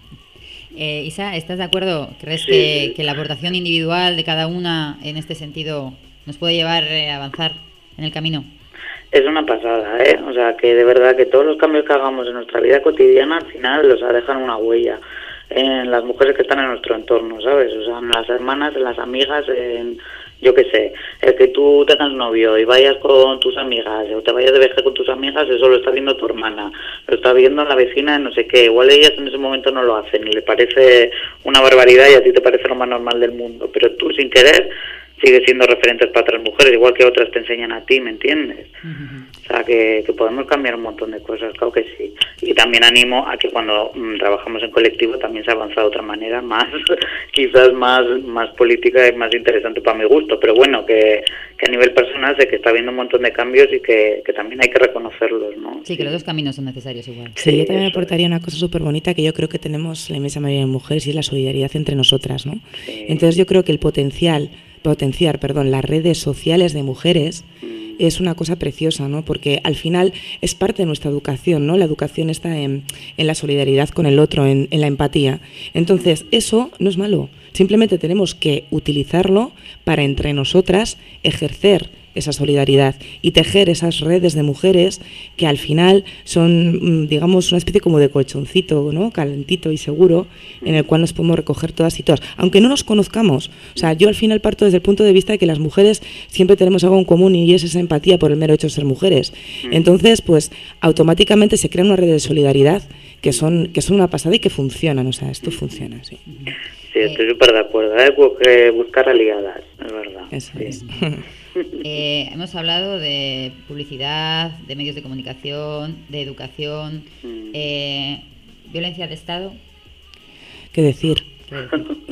Eh, Isa, ¿estás de acuerdo? ¿Crees Sí, que, que la aportación individual de cada una en este sentido nos puede llevar eh, a avanzar en el camino? Es una pasada, ¿eh? O sea, que de verdad que todos los cambios que hagamos en nuestra vida cotidiana al final, sea, dejan una huella en las mujeres que están en nuestro entorno, ¿sabes? O sea, en las hermanas, en las amigas, en, yo qué sé, el que tú tengas novio y vayas con tus amigas o te vayas de viaje con tus amigas, eso lo está viendo tu hermana, lo está viendo la vecina, no sé qué. Igual ellas en ese momento no lo hacen y le parece una barbaridad y a ti te parece lo más normal del mundo, pero tú sin querer sigues siendo referentes para otras mujeres, igual que otras te enseñan a ti, ¿me entiendes? O sea, que, que podemos cambiar un montón de cosas, claro que sí. Y también animo a que cuando mm, trabajamos en colectivo también se avanza de otra manera, más quizás más más política y más interesante para mi gusto. Pero bueno, que, que a nivel personal sé que está habiendo un montón de cambios y que, que también hay que reconocerlos, ¿no? Sí, que los dos caminos son necesarios igual. Sí, yo también aportaría una cosa súper bonita que yo creo que tenemos la inmensa mayoría de mujeres y es la solidaridad entre nosotras, ¿no? Entonces yo creo que el potencial, potenciar, perdón, las redes sociales de mujeres es una cosa preciosa, ¿no? Porque al final es parte de nuestra educación, ¿no? La educación está en, en la solidaridad con el otro, en, en la empatía. Entonces, eso no es malo. Simplemente tenemos que utilizarlo para entre nosotras ejercer esa solidaridad y tejer esas redes de mujeres que al final son, mm, digamos, una especie como de colchoncito, ¿no? Calentito y seguro, en el cual nos podemos recoger todas y todas, aunque no nos conozcamos. O sea, yo al final parto desde el punto de vista de que las mujeres siempre tenemos algo en común y es esa empatía por el mero hecho de ser mujeres. Entonces, pues automáticamente se crea una red de solidaridad que son, que son una pasada y que funcionan. O sea, esto funciona, sí. Sí, estoy súper de acuerdo, ¿eh? Bu- que buscar aliadas, es verdad. Eso sí. es. Eh, hemos hablado de publicidad, de medios de comunicación, de educación, eh, violencia de Estado. ¿Qué decir?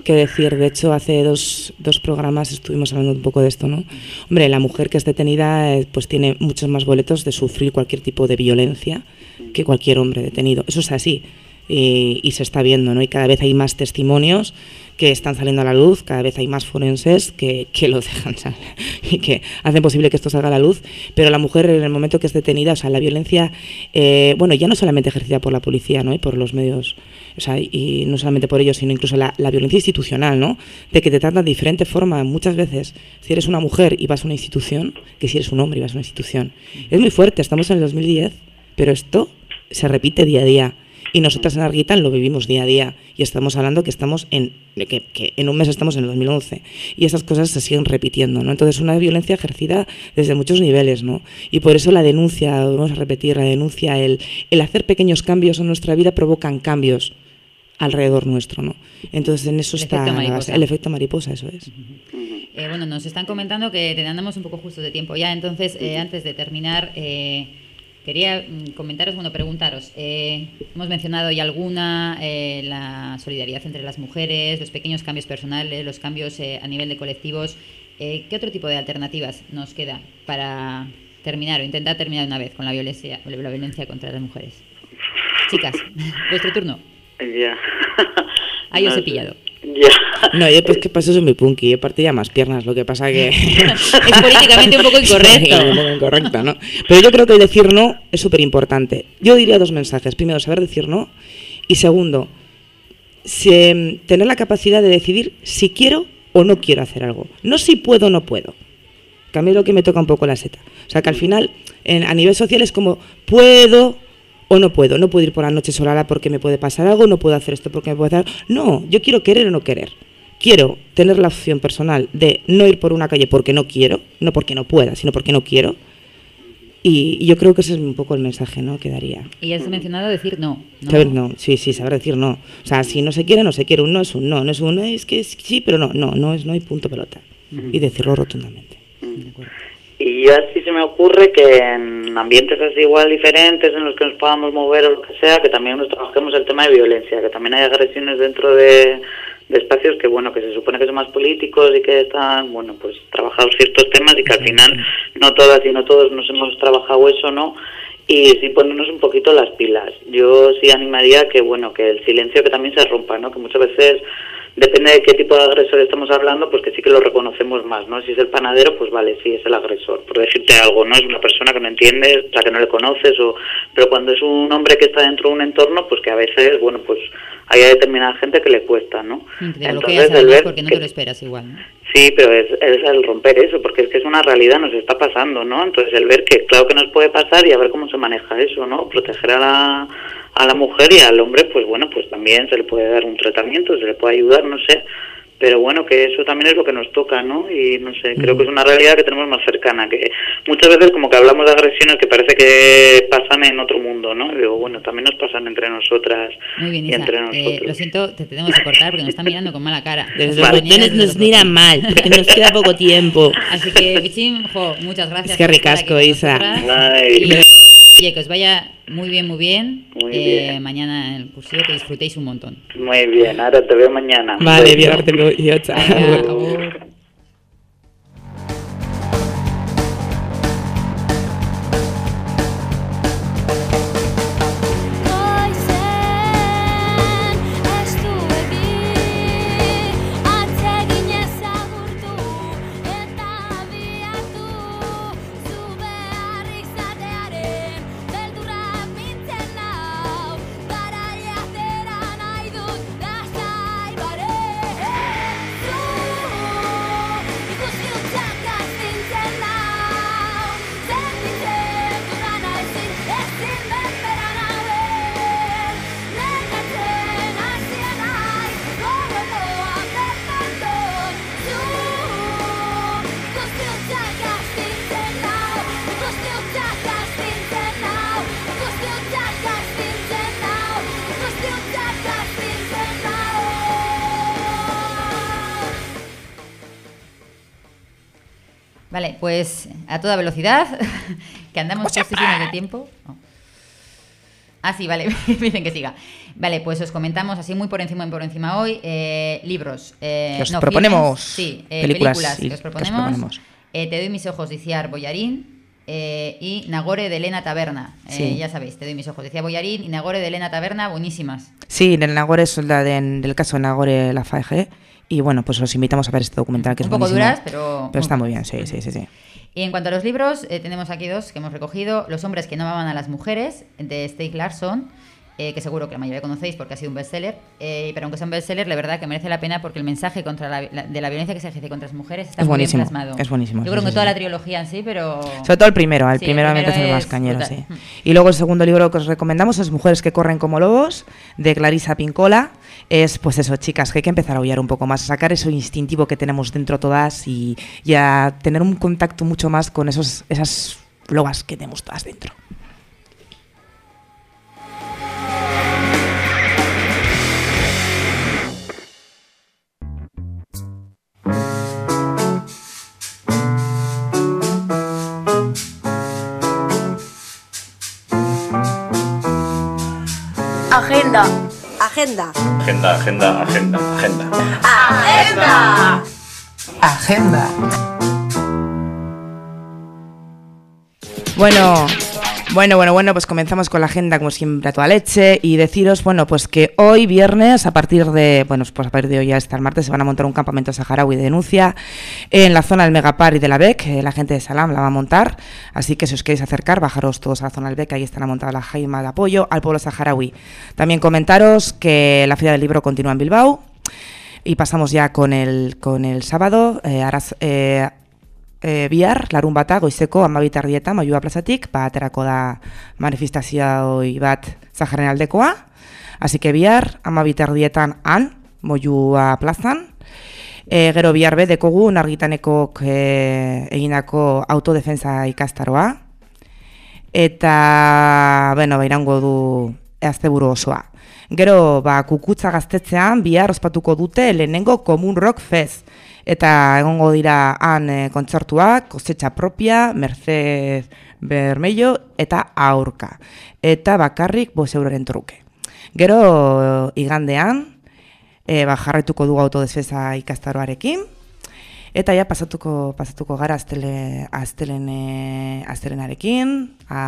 ¿Qué decir? De hecho, hace dos, dos programas estuvimos hablando un poco de esto, ¿no? Hombre, la mujer que es detenida eh, pues tiene muchos más boletos de sufrir cualquier tipo de violencia que cualquier hombre detenido. Eso es así. y, y se está viendo, ¿no? Y cada vez hay más testimonios que están saliendo a la luz, cada vez hay más forenses que, que lo dejan salir y que hacen posible que esto salga a la luz, pero la mujer en el momento que es detenida, o sea, la violencia, eh, bueno, ya no solamente ejercida por la policía, ¿no? Y por los medios, o sea, y no solamente por ellos, sino incluso la, la violencia institucional, ¿no? De que te tratan de diferente forma muchas veces, si eres una mujer y vas a una institución, que si eres un hombre y vas a una institución. Es muy fuerte, estamos en el 2010, pero esto se repite día a día. Y nosotras en Arguitan lo vivimos día a día. Y estamos hablando que estamos en que, que en un mes estamos en el 2011. Y esas cosas se siguen repitiendo, ¿no? Entonces, una violencia ejercida desde muchos niveles, ¿no? Y por eso la denuncia, vamos a repetir, la denuncia, el, el hacer pequeños cambios en nuestra vida provocan cambios alrededor nuestro, ¿no? Entonces, en eso El está efecto el efecto mariposa, eso es. Eh, bueno, nos están comentando que andamos un poco justo de tiempo ya, entonces eh, antes de terminar eh, quería mm, comentaros, bueno, preguntaros, eh, hemos mencionado ya alguna, eh, la solidaridad entre las mujeres, los pequeños cambios personales, los cambios eh, a nivel de colectivos, Eh, ¿qué otro tipo de alternativas nos queda para terminar o intentar terminar de una vez con la violencia, la violencia contra las mujeres? Chicas, vuestro turno. Ya. Ahí os he pillado. Ya. No, yo pues que paso soy muy punky, yo ya más piernas, lo que pasa que... Es políticamente un poco incorrecto. Un poco incorrecto, ¿no? Pero yo creo que el decir no es súper importante. Yo diría dos mensajes. Primero, saber decir no. Y segundo, si- tener la capacidad de decidir si quiero o no quiero hacer algo. No si puedo o no puedo. Que a mí es lo que me toca un poco la seta. O sea, que al final, en- a nivel social es como, puedo o no puedo. No puedo ir por la noche sola porque me puede pasar algo, no puedo hacer esto porque me puede hacer... No, yo quiero querer o no querer. Quiero tener la opción personal de no ir por una calle porque no quiero, no porque no pueda, sino porque no quiero. Y, y yo creo que ese es un poco el mensaje ¿no? que daría. Y ya has mencionado decir no. ¿no? Saber no, sí, sí, saber decir no. O sea, si no se quiere, no se quiere. Un no es un no, no es un no, es que es- sí, pero no, no, no es no y punto pelota. Y decirlo rotundamente. Y yo así se me ocurre que en ambientes así igual diferentes en los que nos podamos mover o lo que sea, que también nos trabajemos el tema de violencia, que también hay agresiones dentro de, de espacios que bueno, que se supone que son más políticos y que están, bueno, pues trabajados ciertos temas y que al final no todas y no todos nos hemos trabajado eso, ¿no? Y sí ponernos un poquito las pilas. Yo sí animaría que, bueno, que el silencio que también se rompa, ¿no? Que muchas veces depende de qué tipo de agresor estamos hablando, pues que sí que lo reconocemos más, ¿no? Si es el panadero, pues vale, sí, es el agresor, por decirte algo, ¿no? Es una persona que no entiendes, o sea, que no le conoces, o pero cuando es un hombre que está dentro de un entorno, pues que a veces, bueno, pues hay a determinada gente que le cuesta, ¿no? Te bloqueas además porque no te lo esperas igual. ¿no? Sí, pero es, es el romper eso, porque es que es una realidad, nos está pasando, ¿no? Entonces el ver que claro que nos puede pasar y a ver cómo se maneja eso, ¿no? Proteger a la, a la mujer y al hombre, pues bueno, pues también se le puede dar un tratamiento, se le puede ayudar, no sé. Pero bueno, que eso también es lo que nos toca, ¿no? Y no sé, creo que es una realidad que tenemos más cercana, que muchas veces como que hablamos de agresiones que parece que pasan en otro mundo, ¿no? Y digo, bueno, también nos pasan entre nosotras Muy bien, y Isa. entre Eh, nosotros. lo siento, te tenemos que cortar porque nos están mirando con mala cara. Desde los de nos miran mal, porque nos queda poco tiempo. Así que, Bichín, jo, muchas gracias. Es que ricasco, Isa. nosotras. Ay. Y, oye, que os vaya muy bien, muy bien. Muy Eh, bien. Mañana en el cursillo que disfrutéis un montón. Muy bien, ahora te veo mañana. Vale, bien, ahora te veo yo, chao. Pues a toda velocidad, que andamos justísimos de tiempo. Oh. Ah, sí, vale, dicen que siga. Vale, pues os comentamos así muy por encima por encima hoy. eh, libros. eh, Que os no, proponemos sí, eh, películas películas, y que os que os proponemos. Eh, Te doy mis ojos Iciar Boyarín. y Nagore de Elena Taberna. Sí. Ya sabéis, te doy mis ojos. Decía Boyarín y Nagore de Elena Taberna, buenísimas. Sí, Nagore es la de- del caso de Nagore Lafarge. Y bueno, pues os invitamos a ver este documental que Un es poco buenísimo. duras, pero Pero está muy bien, sí, sí, sí. sí. Y en cuanto a los libros, eh, tenemos aquí dos que hemos recogido. Los hombres que no amaban a las mujeres, de Stieg Larsson, eh, que seguro que la mayoría conocéis porque ha sido un bestseller. Eh, pero aunque sea un bestseller, la verdad que merece la pena porque el mensaje contra la, la- de la violencia que se ejerce contra las mujeres está Es muy bien buenísimo, plasmado. es buenísimo, Yo creo sí, que sí. toda la trilogía en sí, pero... Sobre todo el primero, el primero a mí me parece el más es cañero, brutal. sí. Y luego el segundo libro que os recomendamos es Mujeres que corren como lobos, de Clarisa Pincola. Es, pues eso, chicas, que hay que empezar a aullar un poco más, a sacar eso instintivo que tenemos dentro todas y, y a tener un contacto mucho más con esos, esas lobas que tenemos todas dentro. Agenda. Agenda. Agenda, agenda, agenda, agenda. Agenda. Agenda. Bueno, bueno, bueno, bueno, pues comenzamos con la agenda como siempre a toda leche y deciros, bueno, pues que hoy viernes a partir de, bueno, pues a partir de hoy ya hasta el martes se van a montar un campamento saharaui de denuncia en la zona del Megapar y de la BEC, eh, la gente de Salam la va a montar, así que si os queréis acercar, bajaros todos a la zona del BEC, ahí estará montada la jaima de apoyo al pueblo saharaui. También comentaros que la Feria del Libro continúa en Bilbao, y pasamos ya con el, con el sábado, eh, eh, eh, bihar, larun bata, goizeko, amabit ardietan, maiua plazatik, ba, aterako da manifestazioi bat Zaharen aldekoa, Así que bihar, amabit ardietan han, moiua plazan, e, gero bihar be, dekogu nargitanekok e, egindako autodefensa ikastaroa, eta, bueno, ba, irango du azteburu osoa. Gero, ba, kukutza gaztetzean, bihar ospatuko dute lehenengo Comun Rock Fest. Eta egongo dira han e, kontzertuak, kosetxa propia, Merced Bermello eta aurka. Eta bakarrik boz euroren truke. Gero, igandean, e, ba, jarraituko dugu autodefensa ikastaroarekin, Eta ja pasatuko pasatuko gara astele astelen astelenarekin, a,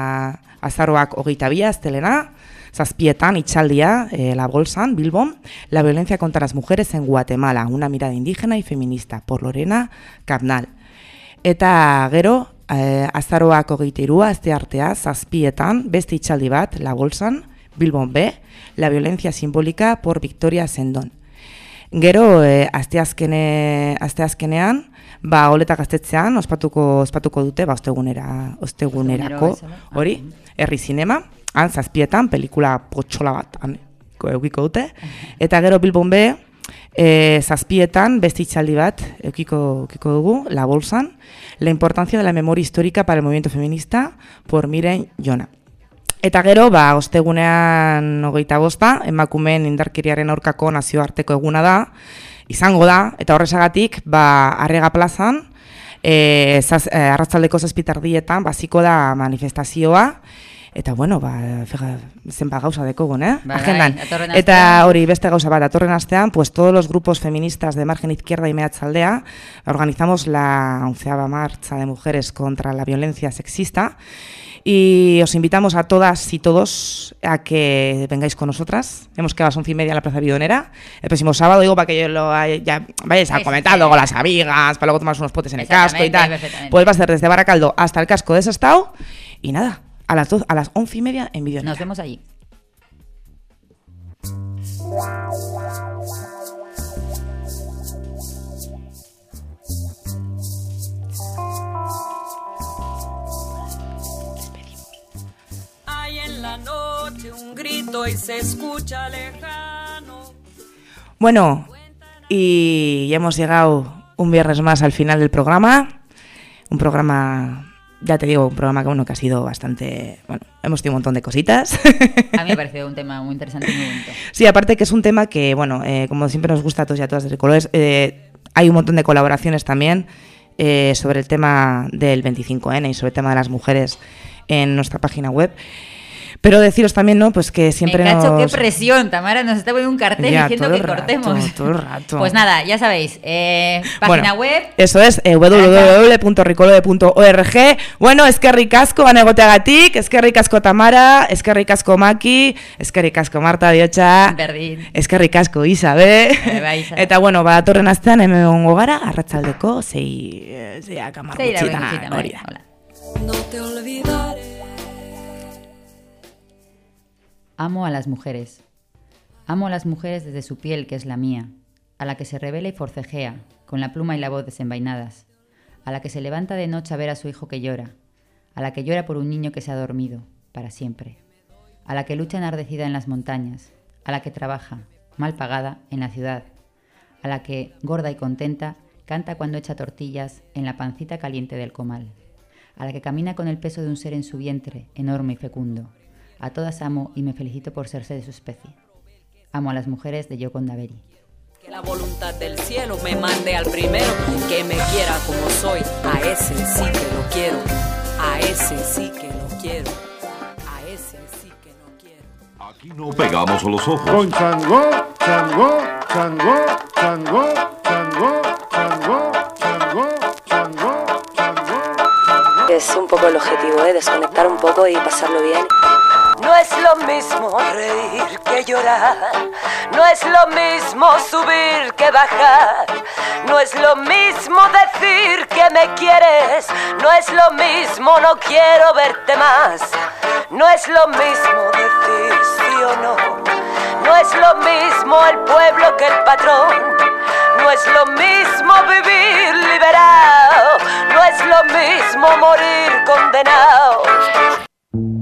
azaroak 22 astelena, zazpietan itxaldia e, La Bolsan, Bilbon, la violencia contra las mujeres en Guatemala, una mirada indígena y feminista, por Lorena Capnal. Eta gero, e, azaroak 23 aste artea, zazpietan, beste itxaldi bat, La Bolsan, Bilbon B, la violencia simbólica por Victoria Sendon. Gero, e, asteazkene, asteazkenean, ba, oleta gaztetzean, ospatuko, ospatuko dute, ba, ostegunera, ostegunerako, bezala. hori, herri zinema, han zazpietan, pelikula potxola bat, han, eukiko dute, eta gero Bilbon B, e, zazpietan, beste itxaldi bat, eukiko, eukiko dugu, La Bolsan, la importancia de la memoria histórica para el movimiento feminista, por Miren Jona. Eta gero, ba, ostegunean hogeita bosta, emakumeen indarkeriaren aurkako nazioarteko eguna da, izango da, eta horrezagatik, ba, arrega plazan, e, zaz, e, arratzaldeko zazpitardietan, baziko da manifestazioa, eta bueno, ba, fija, zenba gauza dekogun, eh? Bai, Agendan. datorren Eta hori beste gauza bat, datorren astean, pues todos los grupos feministas de margen izquierda y meatzaldea organizamos la onceava marcha de mujeres contra la violencia sexista y os invitamos a todas y todos a que vengáis con nosotras. Hemos quedado a las once y media en la Plaza Bidonera. El próximo sábado, digo, para que yo lo hay- ya vayáis a comentar luego las amigas, para luego tomar unos potes en el casco y tal. Pues va a ser desde Baracaldo hasta el casco de Sestao. Y nada, a las, doce- a las once y media en Bidonera. Nos vemos allí. Hay en la noche un grito y se escucha lejano. Bueno, y ya hemos llegado un viernes más al final del programa. Un programa, ya te digo, un programa que, bueno, que ha sido bastante... Bueno, hemos tenido un montón de cositas. A mí me pareció un tema muy interesante y muy bonito. Sí, aparte que es un tema que, bueno, eh, como siempre nos gusta a todos y a todas desde colores, eh, hay un montón de colaboraciones también eh, sobre el tema del 25N y sobre el tema de las mujeres en nuestra página web. Pero deciros también, ¿no? Pues que siempre Me cacho, nos... qué presión. Tamara nos está poniendo un cartel Ya, diciendo todo que rato, cortemos. todo el rato. Pues nada, ya sabéis. eh, página Bueno, web. Eso es, eh, www.ricolode.org. Bueno, es que ricasco banegoteagatik, es que ricasco Tamara, es que ricasco Maki, es que ricasco Marta Berdin. es que ricasco Isabe. Bai, bai, Isa. Eta bueno, ba, datorren astean hemen egongo gara, arratsaldeko sei, eh, seiak hamar Sei gutxitan, hori da. No te olvidaré. Amo a las mujeres. Amo a las mujeres desde su piel, que es la mía, a la que se revela y forcejea, con la pluma y la voz desenvainadas, a la que se levanta de noche a ver a su hijo que llora, a la que llora por un niño que se ha dormido, para siempre, a la que lucha enardecida en las montañas, a la que trabaja, mal pagada, en la ciudad, a la que, gorda y contenta, canta cuando echa tortillas en la pancita caliente del comal, a la que camina con el peso de un ser en su vientre, enorme y fecundo. A todas amo y me felicito por serse de su especie. Amo a las mujeres de Yoconda Berry. Que la voluntad del cielo me mande al primero que me quiera como soy. A ese sí que lo quiero. A ese sí que lo quiero. A ese sí que lo quiero. Aquí no pegamos los ojos. Con Chango, Chango, Chango, Chango, Chango, Chango, Chango, Chango, Chango. Es un poco el objetivo, ¿eh? Desconectar un poco y pasarlo bien. No es lo mismo reír que llorar, no es lo mismo subir que bajar, no es lo mismo decir que me quieres, no es lo mismo no quiero verte más, no es lo mismo decir sí o no, no es lo mismo el pueblo que el patrón, no es lo mismo vivir liberado, no es lo mismo morir condenado.